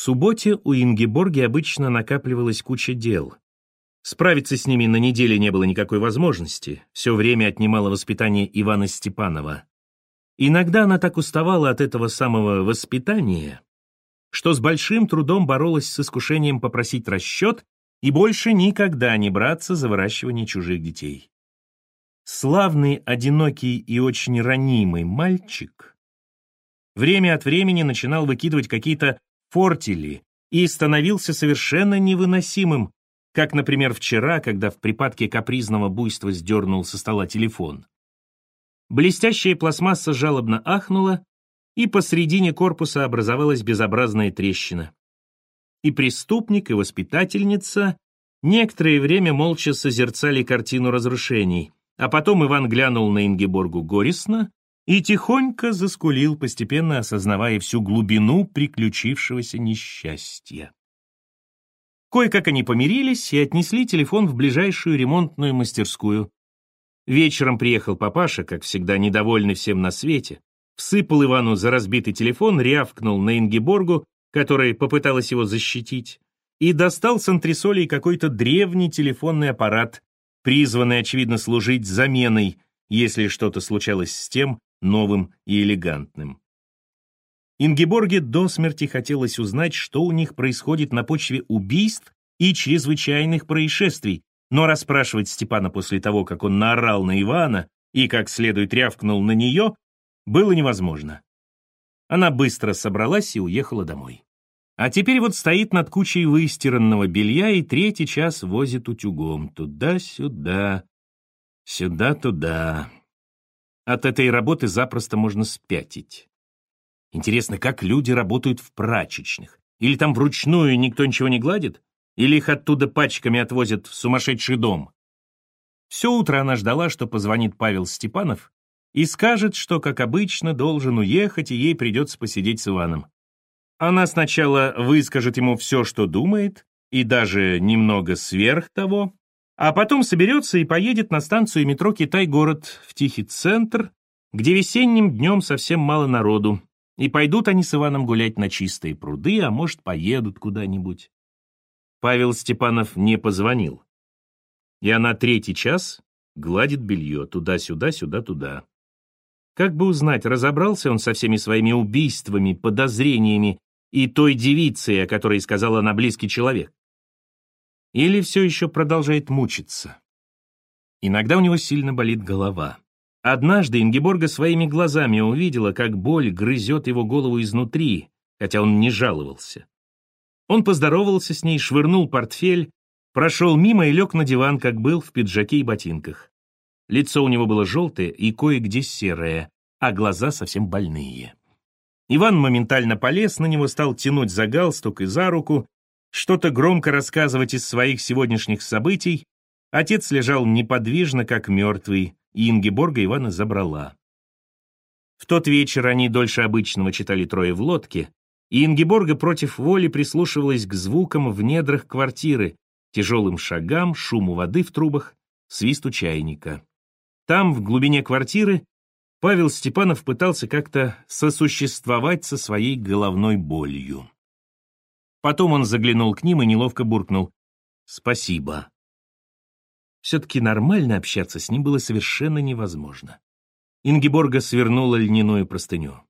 субботе у Ингеборги обычно накапливалась куча дел. Справиться с ними на неделе не было никакой возможности, все время отнимало воспитание Ивана Степанова. Иногда она так уставала от этого самого воспитания, что с большим трудом боролась с искушением попросить расчет и больше никогда не браться за выращивание чужих детей. Славный, одинокий и очень ранимый мальчик время от времени начинал выкидывать какие-то фортили и становился совершенно невыносимым, как, например, вчера, когда в припадке капризного буйства сдернул со стола телефон. Блестящая пластмасса жалобно ахнула, и посредине корпуса образовалась безобразная трещина. И преступник, и воспитательница некоторое время молча созерцали картину разрушений, а потом Иван глянул на Ингеборгу горестно и тихонько заскулил, постепенно осознавая всю глубину приключившегося несчастья. Кое-как они помирились и отнесли телефон в ближайшую ремонтную мастерскую. Вечером приехал папаша, как всегда недовольный всем на свете, всыпал Ивану за разбитый телефон, рявкнул на Ингеборгу, которая попыталась его защитить, и достал с антресолей какой-то древний телефонный аппарат, призванный, очевидно, служить заменой, если что-то случалось с тем, новым и элегантным. Ингеборге до смерти хотелось узнать, что у них происходит на почве убийств и чрезвычайных происшествий, но расспрашивать Степана после того, как он наорал на Ивана и как следует рявкнул на нее, было невозможно. Она быстро собралась и уехала домой. А теперь вот стоит над кучей выстиранного белья и третий час возит утюгом туда-сюда, сюда-туда. От этой работы запросто можно спятить. Интересно, как люди работают в прачечных? Или там вручную никто ничего не гладит? Или их оттуда пачками отвозят в сумасшедший дом? Все утро она ждала, что позвонит Павел Степанов и скажет, что, как обычно, должен уехать, и ей придется посидеть с Иваном. Она сначала выскажет ему все, что думает, и даже немного сверх того, а потом соберется и поедет на станцию метро «Китай-город» в тихий центр, где весенним днем совсем мало народу, и пойдут они с Иваном гулять на чистые пруды, а может, поедут куда-нибудь. Павел Степанов не позвонил. И она третий час гладит белье туда-сюда, сюда-туда. Как бы узнать, разобрался он со всеми своими убийствами, подозрениями и той девицей, о которой сказал она близкий человек? Или все еще продолжает мучиться? Иногда у него сильно болит голова. Однажды Ингеборга своими глазами увидела, как боль грызет его голову изнутри, хотя он не жаловался. Он поздоровался с ней, швырнул портфель, прошел мимо и лег на диван, как был в пиджаке и ботинках. Лицо у него было желтое и кое-где серое, а глаза совсем больные. Иван моментально полез на него, стал тянуть за галстук и за руку, что-то громко рассказывать из своих сегодняшних событий, отец лежал неподвижно, как мертвый, и Ингеборга Ивана забрала. В тот вечер они дольше обычного читали трое в лодке, и Ингеборга против воли прислушивалась к звукам в недрах квартиры, тяжелым шагам, шуму воды в трубах, свисту чайника. Там, в глубине квартиры, Павел Степанов пытался как-то сосуществовать со своей головной болью. Потом он заглянул к ним и неловко буркнул «Спасибо». Все-таки нормально общаться с ним было совершенно невозможно. Ингеборга свернула льняную простыню.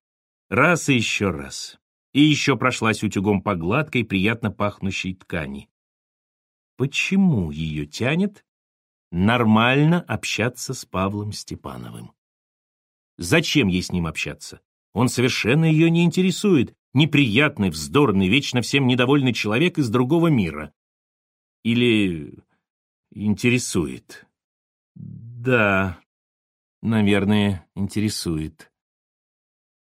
Раз и еще раз. И еще прошлась утюгом по гладкой, приятно пахнущей ткани. Почему ее тянет нормально общаться с Павлом Степановым? Зачем ей с ним общаться? Он совершенно ее не интересует, неприятный, вздорный, вечно всем недовольный человек из другого мира. Или интересует. Да, наверное, интересует.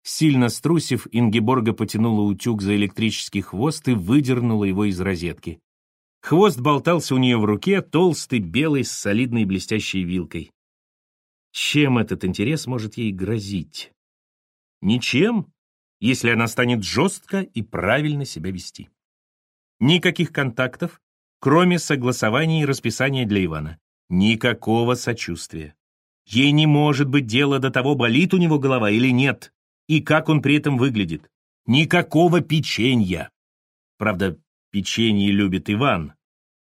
Сильно струсив, Ингеборга потянула утюг за электрический хвост и выдернула его из розетки. Хвост болтался у нее в руке, толстый, белый, с солидной блестящей вилкой. Чем этот интерес может ей грозить? Ничем, если она станет жестко и правильно себя вести. Никаких контактов, кроме согласования и расписания для Ивана. Никакого сочувствия. Ей не может быть дела до того, болит у него голова или нет, и как он при этом выглядит. Никакого печенья. Правда, печенье любит Иван.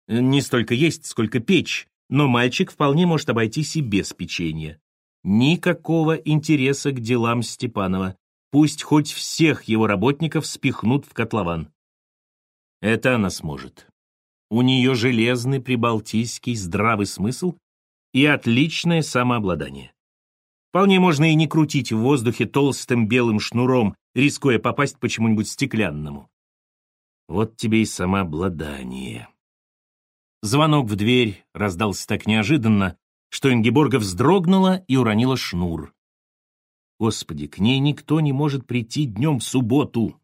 Не столько есть, сколько печь, но мальчик вполне может обойтись и без печенья. Никакого интереса к делам Степанова. Пусть хоть всех его работников спихнут в котлован. Это она сможет. У нее железный прибалтийский здравый смысл и отличное самообладание. Вполне можно и не крутить в воздухе толстым белым шнуром, рискуя попасть почему-нибудь стеклянному. Вот тебе и самообладание. Звонок в дверь раздался так неожиданно, что Ингеборга вздрогнула и уронила шнур. Господи, к ней никто не может прийти днем в субботу.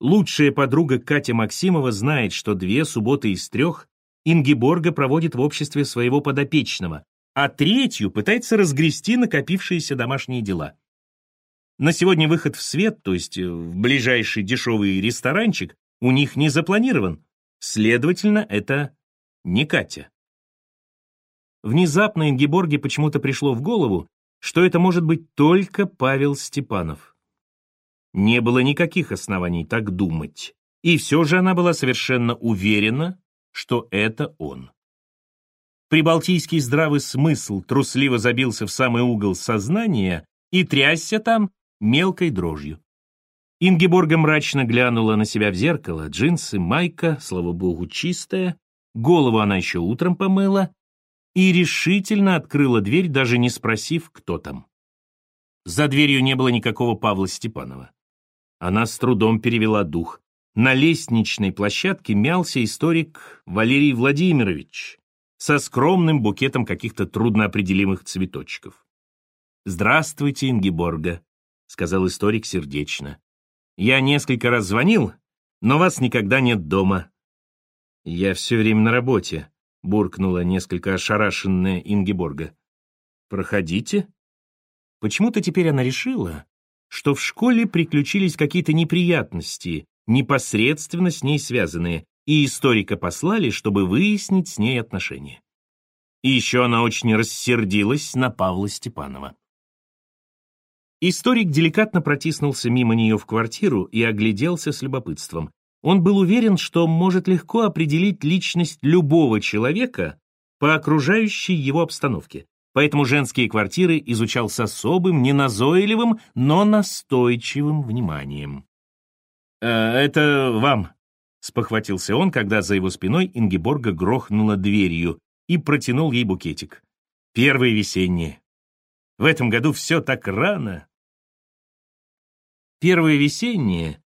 Лучшая подруга Катя Максимова знает, что две субботы из трех Ингеборга проводит в обществе своего подопечного, а третью пытается разгрести накопившиеся домашние дела. На сегодня выход в свет, то есть в ближайший дешевый ресторанчик, у них не запланирован. Следовательно, это не Катя. Внезапно Ингеборге почему-то пришло в голову, что это может быть только Павел Степанов. Не было никаких оснований так думать, и все же она была совершенно уверена, что это он. Прибалтийский здравый смысл трусливо забился в самый угол сознания и трясся там мелкой дрожью. Ингеборга мрачно глянула на себя в зеркало, джинсы, майка, слава богу, чистая, голову она еще утром помыла и решительно открыла дверь, даже не спросив, кто там. За дверью не было никакого Павла Степанова. Она с трудом перевела дух. На лестничной площадке мялся историк Валерий Владимирович со скромным букетом каких-то трудноопределимых цветочков. «Здравствуйте, Ингеборга», — сказал историк сердечно. «Я несколько раз звонил, но вас никогда нет дома. «Я все время на работе», — буркнула несколько ошарашенная Ингеборга. «Проходите». Почему-то теперь она решила, что в школе приключились какие-то неприятности, непосредственно с ней связанные, и историка послали, чтобы выяснить с ней отношения. И еще она очень рассердилась на Павла Степанова. Историк деликатно протиснулся мимо нее в квартиру и огляделся с любопытством. Он был уверен, что может легко определить личность любого человека по окружающей его обстановке. Поэтому женские квартиры изучал с особым, неназойливым, но настойчивым вниманием. «Э, «Это вам», — спохватился он, когда за его спиной Ингеборга грохнула дверью и протянул ей букетик. «Первые весенние. В этом году все так рано». Первые весенние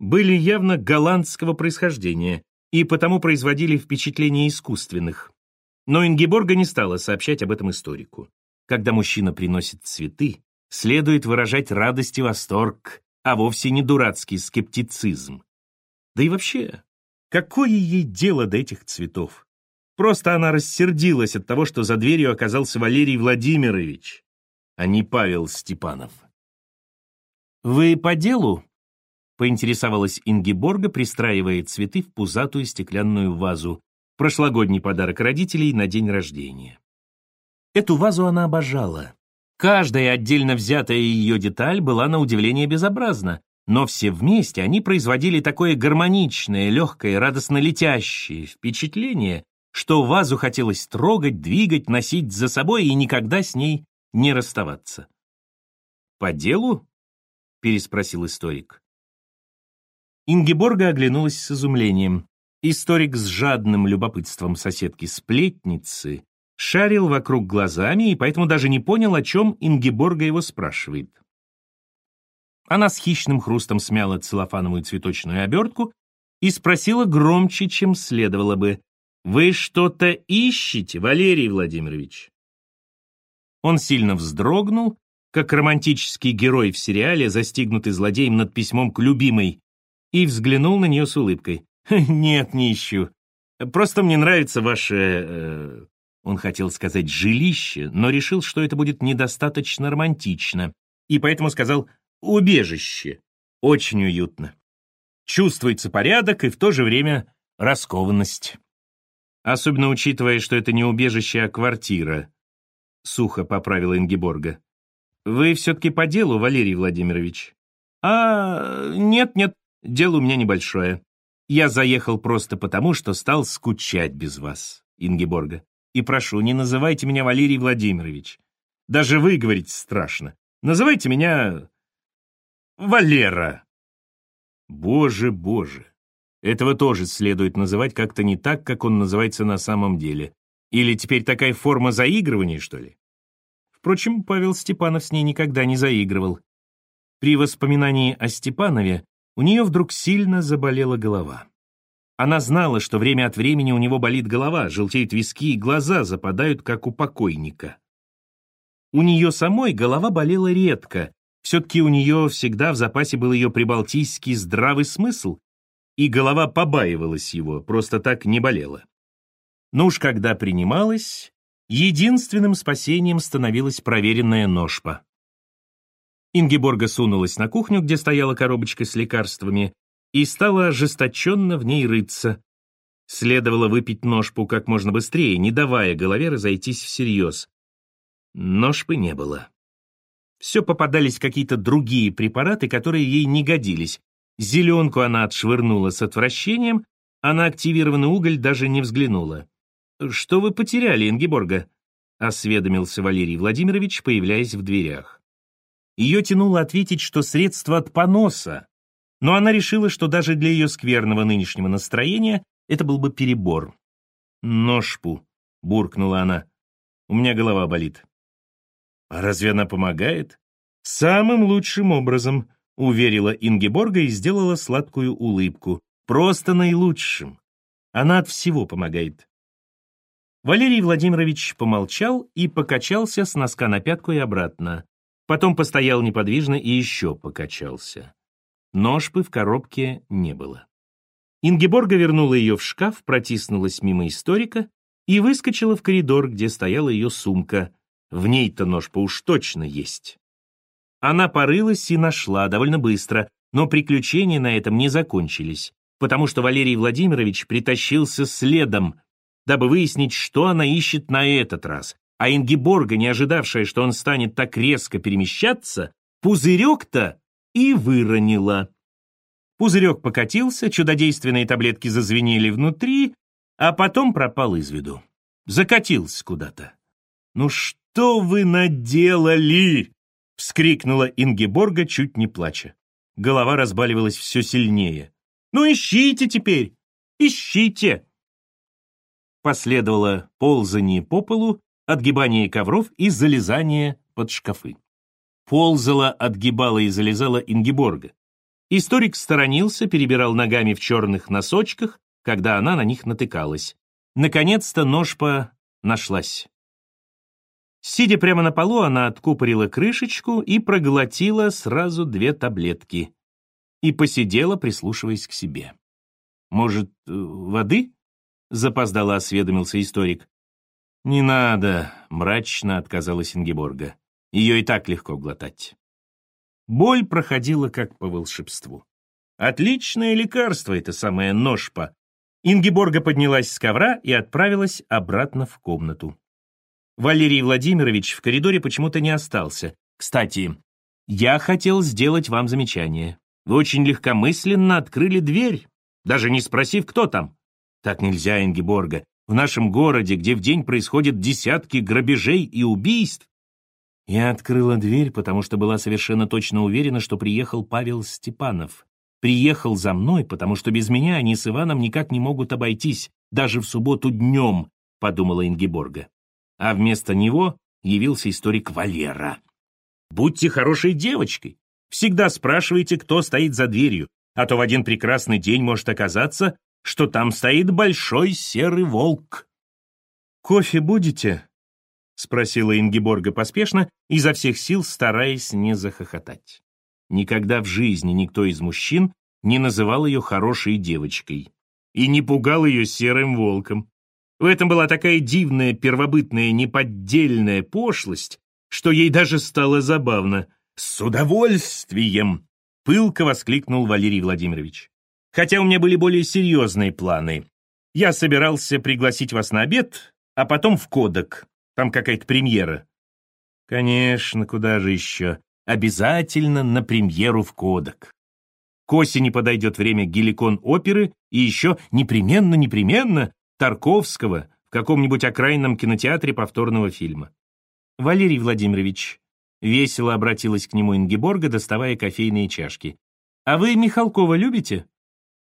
были явно голландского происхождения и потому производили впечатление искусственных. Но Ингеборга не стала сообщать об этом историку. Когда мужчина приносит цветы, следует выражать радость и восторг, а вовсе не дурацкий скептицизм. Да и вообще, какое ей дело до этих цветов? Просто она рассердилась от того, что за дверью оказался Валерий Владимирович, а не Павел Степанов. «Вы по делу?» Поинтересовалась Ингеборга, пристраивая цветы в пузатую стеклянную вазу, прошлогодний подарок родителей на день рождения. Эту вазу она обожала. Каждая отдельно взятая ее деталь была на удивление безобразна, но все вместе они производили такое гармоничное, легкое, радостно летящее впечатление, что вазу хотелось трогать, двигать, носить за собой и никогда с ней не расставаться. «По делу?» — переспросил историк. Ингеборга оглянулась с изумлением. Историк с жадным любопытством соседки-сплетницы шарил вокруг глазами и поэтому даже не понял, о чем Ингеборга его спрашивает. Она с хищным хрустом смяла целлофановую цветочную обертку и спросила громче, чем следовало бы. «Вы что-то ищете, Валерий Владимирович?» Он сильно вздрогнул, как романтический герой в сериале, застигнутый злодеем над письмом к любимой, и взглянул на нее с улыбкой. «Нет, не ищу. Просто мне нравится ваше...» э, Он хотел сказать «жилище», но решил, что это будет недостаточно романтично, и поэтому сказал «убежище». Очень уютно. Чувствуется порядок и в то же время раскованность. Особенно учитывая, что это не убежище, а квартира. Сухо поправила Ингеборга. Вы все-таки по делу, Валерий Владимирович? А, нет-нет, Дело у меня небольшое. Я заехал просто потому, что стал скучать без вас, Ингеборга. И прошу, не называйте меня Валерий Владимирович. Даже выговорить страшно. Называйте меня... Валера. Боже, боже. Этого тоже следует называть как-то не так, как он называется на самом деле. Или теперь такая форма заигрывания, что ли? Впрочем, Павел Степанов с ней никогда не заигрывал. При воспоминании о Степанове у нее вдруг сильно заболела голова. Она знала, что время от времени у него болит голова, желтеют виски и глаза западают, как у покойника. У нее самой голова болела редко, все-таки у нее всегда в запасе был ее прибалтийский здравый смысл, и голова побаивалась его, просто так не болела. Но уж когда принималась, единственным спасением становилась проверенная ножпа. Ингеборга сунулась на кухню, где стояла коробочка с лекарствами, и стала ожесточенно в ней рыться. Следовало выпить ножпу как можно быстрее, не давая голове разойтись всерьез. Ножпы не было. Все попадались какие-то другие препараты, которые ей не годились. Зеленку она отшвырнула с отвращением, а на активированный уголь даже не взглянула. «Что вы потеряли, Ингеборга?» — осведомился Валерий Владимирович, появляясь в дверях. Ее тянуло ответить, что средство от поноса, но она решила, что даже для ее скверного нынешнего настроения это был бы перебор. «Ножпу», — буркнула она, — «у меня голова болит». «А разве она помогает?» «Самым лучшим образом», — уверила Ингеборга и сделала сладкую улыбку. «Просто наилучшим. Она от всего помогает». Валерий Владимирович помолчал и покачался с носка на пятку и обратно. Потом постоял неподвижно и еще покачался. Ножпы в коробке не было. Ингеборга вернула ее в шкаф, протиснулась мимо историка и выскочила в коридор, где стояла ее сумка. В ней-то ножпа уж точно есть. Она порылась и нашла довольно быстро, но приключения на этом не закончились, потому что Валерий Владимирович притащился следом, дабы выяснить, что она ищет на этот раз, а Ингиборга, не ожидавшая, что он станет так резко перемещаться, пузырек-то и выронила. Пузырек покатился, чудодейственные таблетки зазвенели внутри, а потом пропал из виду. Закатился куда-то. «Ну что вы наделали?» — вскрикнула Ингеборга, чуть не плача. Голова разбаливалась все сильнее. «Ну ищите теперь! Ищите!» Последовало ползание по полу, отгибание ковров и залезание под шкафы. Ползала, отгибала и залезала Ингеборга. Историк сторонился, перебирал ногами в черных носочках, когда она на них натыкалась. Наконец-то ножпа нашлась. Сидя прямо на полу, она откупорила крышечку и проглотила сразу две таблетки. И посидела, прислушиваясь к себе. «Может, э, воды?» — запоздало осведомился историк. «Не надо», — мрачно отказалась Ингеборга. «Ее и так легко глотать». Боль проходила как по волшебству. Отличное лекарство это самое ножпа. Ингеборга поднялась с ковра и отправилась обратно в комнату. Валерий Владимирович в коридоре почему-то не остался. «Кстати, я хотел сделать вам замечание. Вы очень легкомысленно открыли дверь, даже не спросив, кто там. Так нельзя, Ингеборга. В нашем городе, где в день происходят десятки грабежей и убийств. Я открыла дверь, потому что была совершенно точно уверена, что приехал Павел Степанов. Приехал за мной, потому что без меня они с Иваном никак не могут обойтись, даже в субботу днем, подумала Ингеборга. А вместо него явился историк Валера. Будьте хорошей девочкой. Всегда спрашивайте, кто стоит за дверью, а то в один прекрасный день может оказаться, что там стоит большой серый волк. «Кофе будете?» — спросила Ингеборга поспешно, изо всех сил стараясь не захохотать. Никогда в жизни никто из мужчин не называл ее хорошей девочкой и не пугал ее серым волком. В этом была такая дивная, первобытная, неподдельная пошлость, что ей даже стало забавно. «С удовольствием!» — пылко воскликнул Валерий Владимирович. Хотя у меня были более серьезные планы. Я собирался пригласить вас на обед, а потом в Кодек. Там какая-то премьера. Конечно, куда же еще? Обязательно на премьеру в Кодек. К осени подойдет время геликон-оперы и еще непременно-непременно Тарковского в каком-нибудь окраинном кинотеатре повторного фильма. Валерий Владимирович, весело обратилась к нему Ингеборга, доставая кофейные чашки. «А вы Михалкова любите?»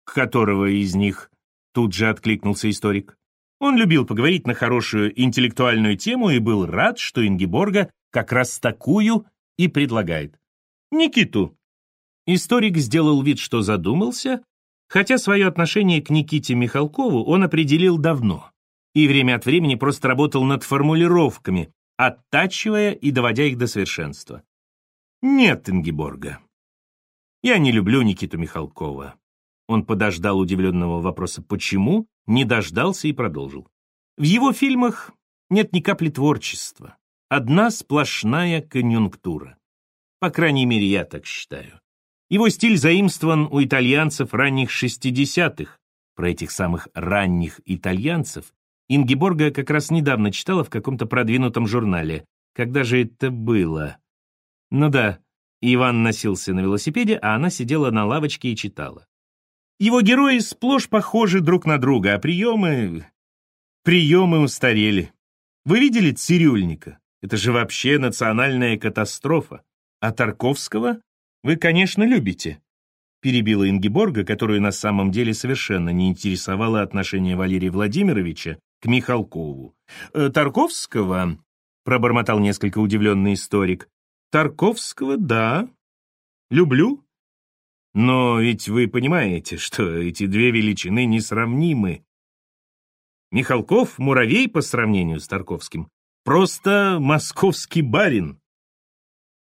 «К которого из них?» Тут же откликнулся историк. Он любил поговорить на хорошую интеллектуальную тему и был рад, что Ингеборга как раз такую и предлагает. Никиту. Историк сделал вид, что задумался, хотя свое отношение к Никите Михалкову он определил давно и время от времени просто работал над формулировками, оттачивая и доводя их до совершенства. Нет, Ингеборга. Я не люблю Никиту Михалкова. Он подождал удивленного вопроса «почему?», не дождался и продолжил. В его фильмах нет ни капли творчества. Одна сплошная конъюнктура. По крайней мере, я так считаю. Его стиль заимствован у итальянцев ранних 60-х. Про этих самых ранних итальянцев Ингеборга как раз недавно читала в каком-то продвинутом журнале. Когда же это было? Ну да, Иван носился на велосипеде, а она сидела на лавочке и читала. Его герои сплошь похожи друг на друга, а приемы... Приемы устарели. Вы видели цирюльника? Это же вообще национальная катастрофа. А Тарковского вы, конечно, любите. Перебила Ингеборга, которую на самом деле совершенно не интересовало отношение Валерия Владимировича к Михалкову. «Э, «Тарковского?» — пробормотал несколько удивленный историк. «Тарковского, да. Люблю. Но ведь вы понимаете, что эти две величины несравнимы. Михалков — муравей по сравнению с Тарковским. Просто московский барин.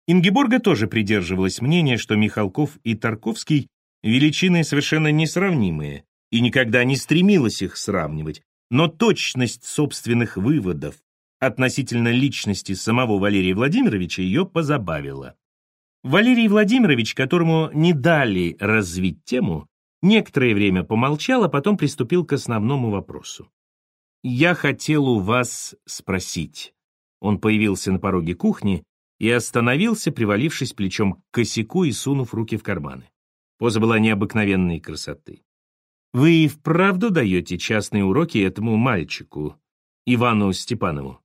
Ингеборга тоже придерживалась мнения, что Михалков и Тарковский — величины совершенно несравнимые, и никогда не стремилась их сравнивать, но точность собственных выводов относительно личности самого Валерия Владимировича ее позабавила. Валерий Владимирович, которому не дали развить тему, некоторое время помолчал, а потом приступил к основному вопросу. «Я хотел у вас спросить». Он появился на пороге кухни и остановился, привалившись плечом к косяку и сунув руки в карманы. Поза была необыкновенной красоты. «Вы и вправду даете частные уроки этому мальчику, Ивану Степанову?»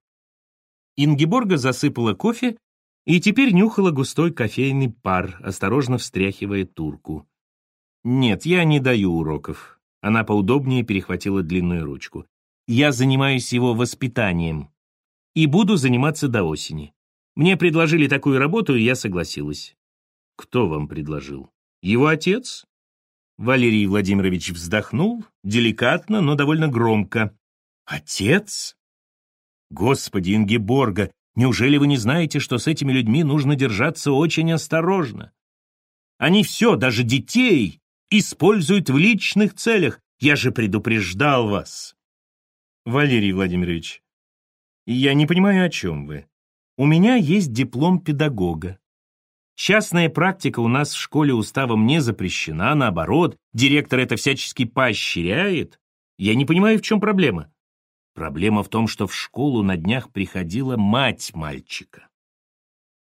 Ингеборга засыпала кофе и теперь нюхала густой кофейный пар, осторожно встряхивая турку. «Нет, я не даю уроков». Она поудобнее перехватила длинную ручку. «Я занимаюсь его воспитанием. И буду заниматься до осени. Мне предложили такую работу, и я согласилась». «Кто вам предложил? Его отец?» Валерий Владимирович вздохнул, деликатно, но довольно громко. «Отец?» «Господи, Ингеборга, Неужели вы не знаете, что с этими людьми нужно держаться очень осторожно? Они все, даже детей, используют в личных целях. Я же предупреждал вас. Валерий Владимирович, я не понимаю, о чем вы. У меня есть диплом педагога. Частная практика у нас в школе уставом не запрещена, наоборот, директор это всячески поощряет. Я не понимаю, в чем проблема. Проблема в том, что в школу на днях приходила мать мальчика.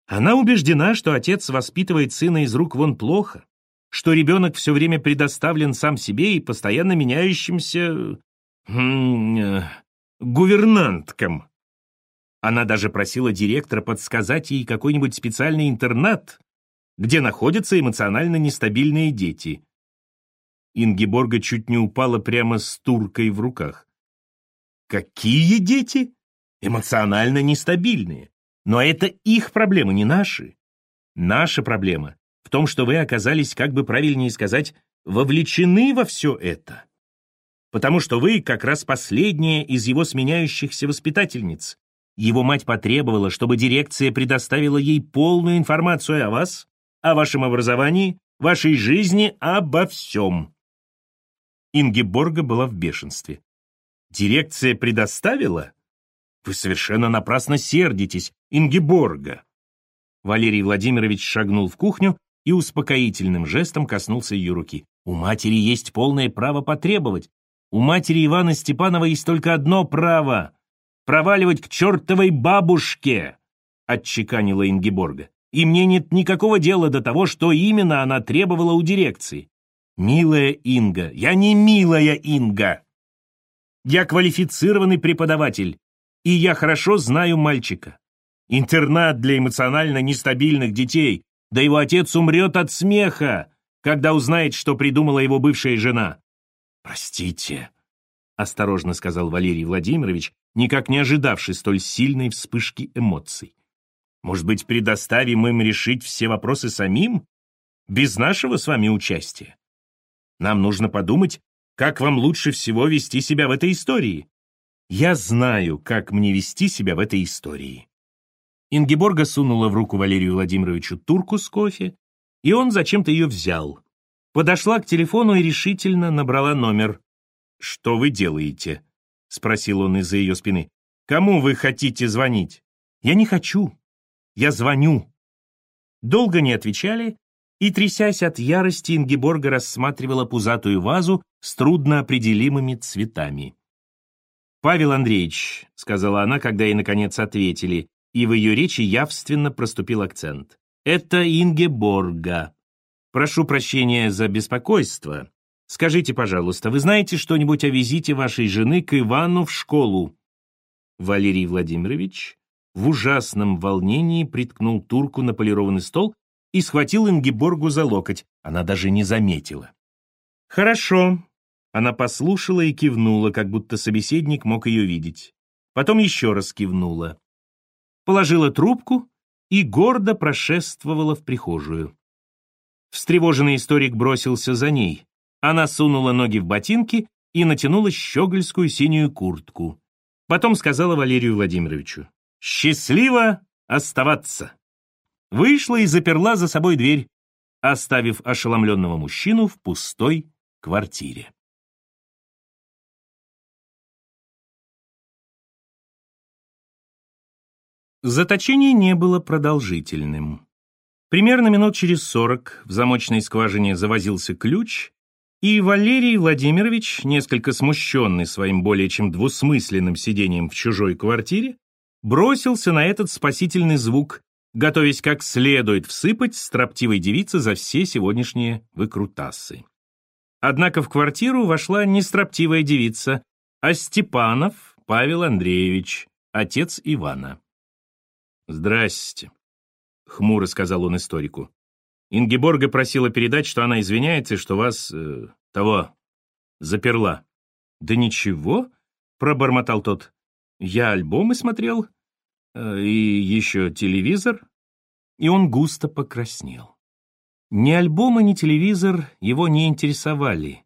Она убеждена, что отец воспитывает сына из рук вон плохо, что ребенок все время предоставлен сам себе и постоянно меняющимся... Э, гувернанткам. Она даже просила директора подсказать ей какой-нибудь специальный интернат, где находятся эмоционально нестабильные дети. Ингеборга чуть не упала прямо с туркой в руках. Какие дети? Эмоционально нестабильные. Но это их проблемы, не наши. Наша проблема в том, что вы оказались, как бы правильнее сказать, вовлечены во все это. Потому что вы как раз последняя из его сменяющихся воспитательниц. Его мать потребовала, чтобы дирекция предоставила ей полную информацию о вас, о вашем образовании, вашей жизни, обо всем. Ингеборга была в бешенстве. Дирекция предоставила? Вы совершенно напрасно сердитесь, Ингеборга. Валерий Владимирович шагнул в кухню и успокоительным жестом коснулся ее руки. У матери есть полное право потребовать. У матери Ивана Степанова есть только одно право — проваливать к чертовой бабушке, отчеканила Ингеборга. и мне нет никакого дела до того, что именно она требовала у дирекции. Милая Инга, я не милая Инга. Я квалифицированный преподаватель, и я хорошо знаю мальчика. Интернат для эмоционально нестабильных детей, да его отец умрет от смеха, когда узнает, что придумала его бывшая жена. «Простите», — осторожно сказал Валерий Владимирович, никак не ожидавший столь сильной вспышки эмоций. «Может быть, предоставим им решить все вопросы самим, без нашего с вами участия? Нам нужно подумать, как вам лучше всего вести себя в этой истории. Я знаю, как мне вести себя в этой истории». Ингеборга сунула в руку Валерию Владимировичу турку с кофе, и он зачем-то ее взял. Подошла к телефону и решительно набрала номер. «Что вы делаете?» — спросил он из-за ее спины. «Кому вы хотите звонить?» «Я не хочу. Я звоню». Долго не отвечали, и, трясясь от ярости, Ингеборга рассматривала пузатую вазу с трудноопределимыми цветами. «Павел Андреевич», — сказала она, когда ей, наконец, ответили, и в ее речи явственно проступил акцент. «Это Ингеборга. Прошу прощения за беспокойство. Скажите, пожалуйста, вы знаете что-нибудь о визите вашей жены к Ивану в школу?» Валерий Владимирович в ужасном волнении приткнул турку на полированный стол и схватил Ингеборгу за локоть. Она даже не заметила. «Хорошо». Она послушала и кивнула, как будто собеседник мог ее видеть. Потом еще раз кивнула положила трубку и гордо прошествовала в прихожую. Встревоженный историк бросился за ней. Она сунула ноги в ботинки и натянула щегольскую синюю куртку. Потом сказала Валерию Владимировичу, «Счастливо оставаться!» Вышла и заперла за собой дверь, оставив ошеломленного мужчину в пустой квартире. Заточение не было продолжительным. Примерно минут через сорок в замочной скважине завозился ключ, и Валерий Владимирович, несколько смущенный своим более чем двусмысленным сидением в чужой квартире, бросился на этот спасительный звук, готовясь как следует всыпать строптивой девице за все сегодняшние выкрутасы. Однако в квартиру вошла не строптивая девица, а Степанов Павел Андреевич, отец Ивана. «Здрасте», — хмуро сказал он историку. «Ингеборга просила передать, что она извиняется, что вас... Э, того... заперла». «Да ничего», — пробормотал тот. «Я альбомы смотрел, и еще телевизор». И он густо покраснел. Ни альбомы, ни телевизор его не интересовали.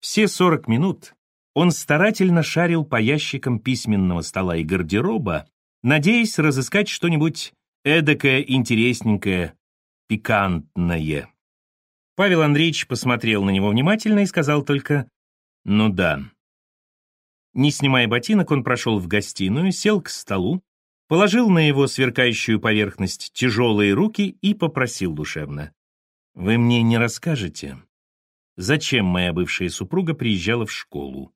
Все сорок минут он старательно шарил по ящикам письменного стола и гардероба, надеясь разыскать что-нибудь эдакое, интересненькое, пикантное. Павел Андреевич посмотрел на него внимательно и сказал только «Ну да». Не снимая ботинок, он прошел в гостиную, сел к столу, положил на его сверкающую поверхность тяжелые руки и попросил душевно. «Вы мне не расскажете, зачем моя бывшая супруга приезжала в школу?»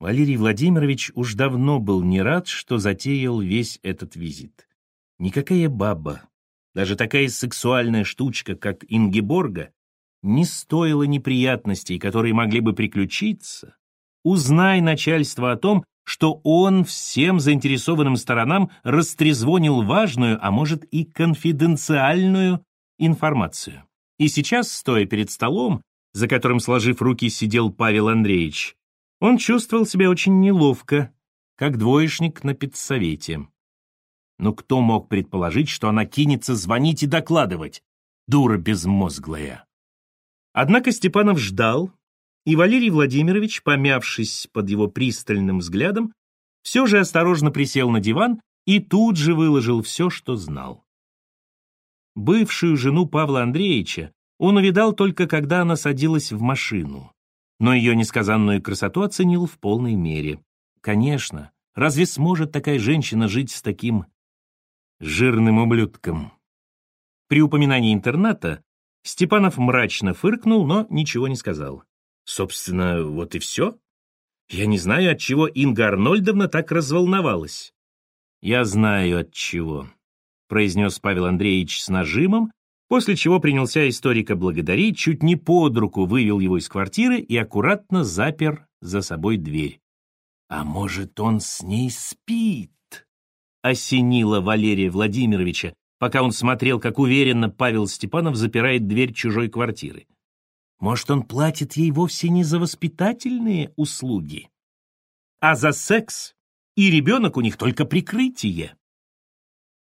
Валерий Владимирович уж давно был не рад, что затеял весь этот визит. Никакая баба, даже такая сексуальная штучка, как Ингеборга, не стоила неприятностей, которые могли бы приключиться. Узнай начальство о том, что он всем заинтересованным сторонам растрезвонил важную, а может и конфиденциальную информацию. И сейчас, стоя перед столом, за которым, сложив руки, сидел Павел Андреевич, он чувствовал себя очень неловко, как двоечник на педсовете. Но кто мог предположить, что она кинется звонить и докладывать? Дура безмозглая. Однако Степанов ждал, и Валерий Владимирович, помявшись под его пристальным взглядом, все же осторожно присел на диван и тут же выложил все, что знал. Бывшую жену Павла Андреевича он увидал только когда она садилась в машину но ее несказанную красоту оценил в полной мере. Конечно, разве сможет такая женщина жить с таким жирным ублюдком? При упоминании интерната Степанов мрачно фыркнул, но ничего не сказал. Собственно, вот и все. Я не знаю, от чего Инга Арнольдовна так разволновалась. Я знаю, от чего. произнес Павел Андреевич с нажимом, после чего принялся историка благодарить, чуть не под руку вывел его из квартиры и аккуратно запер за собой дверь. «А может, он с ней спит?» — осенило Валерия Владимировича, пока он смотрел, как уверенно Павел Степанов запирает дверь чужой квартиры. «Может, он платит ей вовсе не за воспитательные услуги, а за секс, и ребенок у них только прикрытие?»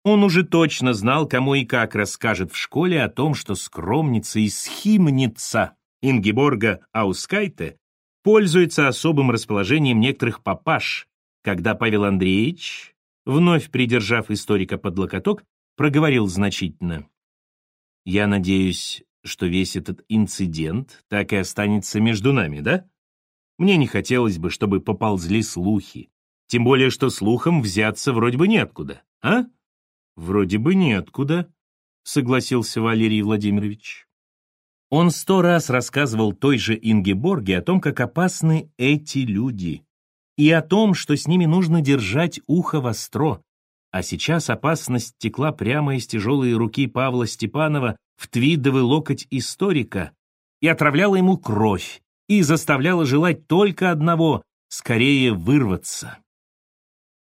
Он уже точно знал, кому и как расскажет в школе о том, что скромница и схимница Ингеборга Аускайте пользуется особым расположением некоторых папаш, когда Павел Андреевич, вновь придержав историка под локоток, проговорил значительно. «Я надеюсь, что весь этот инцидент так и останется между нами, да? Мне не хотелось бы, чтобы поползли слухи, тем более, что слухам взяться вроде бы неоткуда, а?» «Вроде бы неоткуда», — согласился Валерий Владимирович. Он сто раз рассказывал той же Ингеборге о том, как опасны эти люди, и о том, что с ними нужно держать ухо востро. А сейчас опасность текла прямо из тяжелой руки Павла Степанова в твидовый локоть историка и отравляла ему кровь, и заставляла желать только одного — скорее вырваться.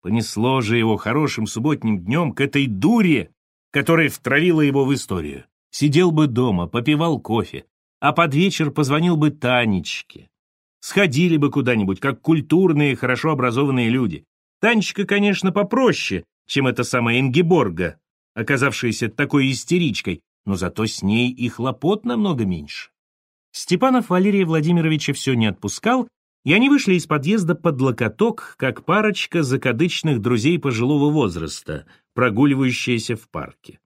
Понесло же его хорошим субботним днем к этой дуре, которая втравила его в историю. Сидел бы дома, попивал кофе, а под вечер позвонил бы Танечке. Сходили бы куда-нибудь, как культурные, хорошо образованные люди. Танечка, конечно, попроще, чем эта самая Ингеборга, оказавшаяся такой истеричкой, но зато с ней и хлопот намного меньше. Степанов Валерия Владимировича все не отпускал и они вышли из подъезда под локоток, как парочка закадычных друзей пожилого возраста, прогуливающиеся в парке.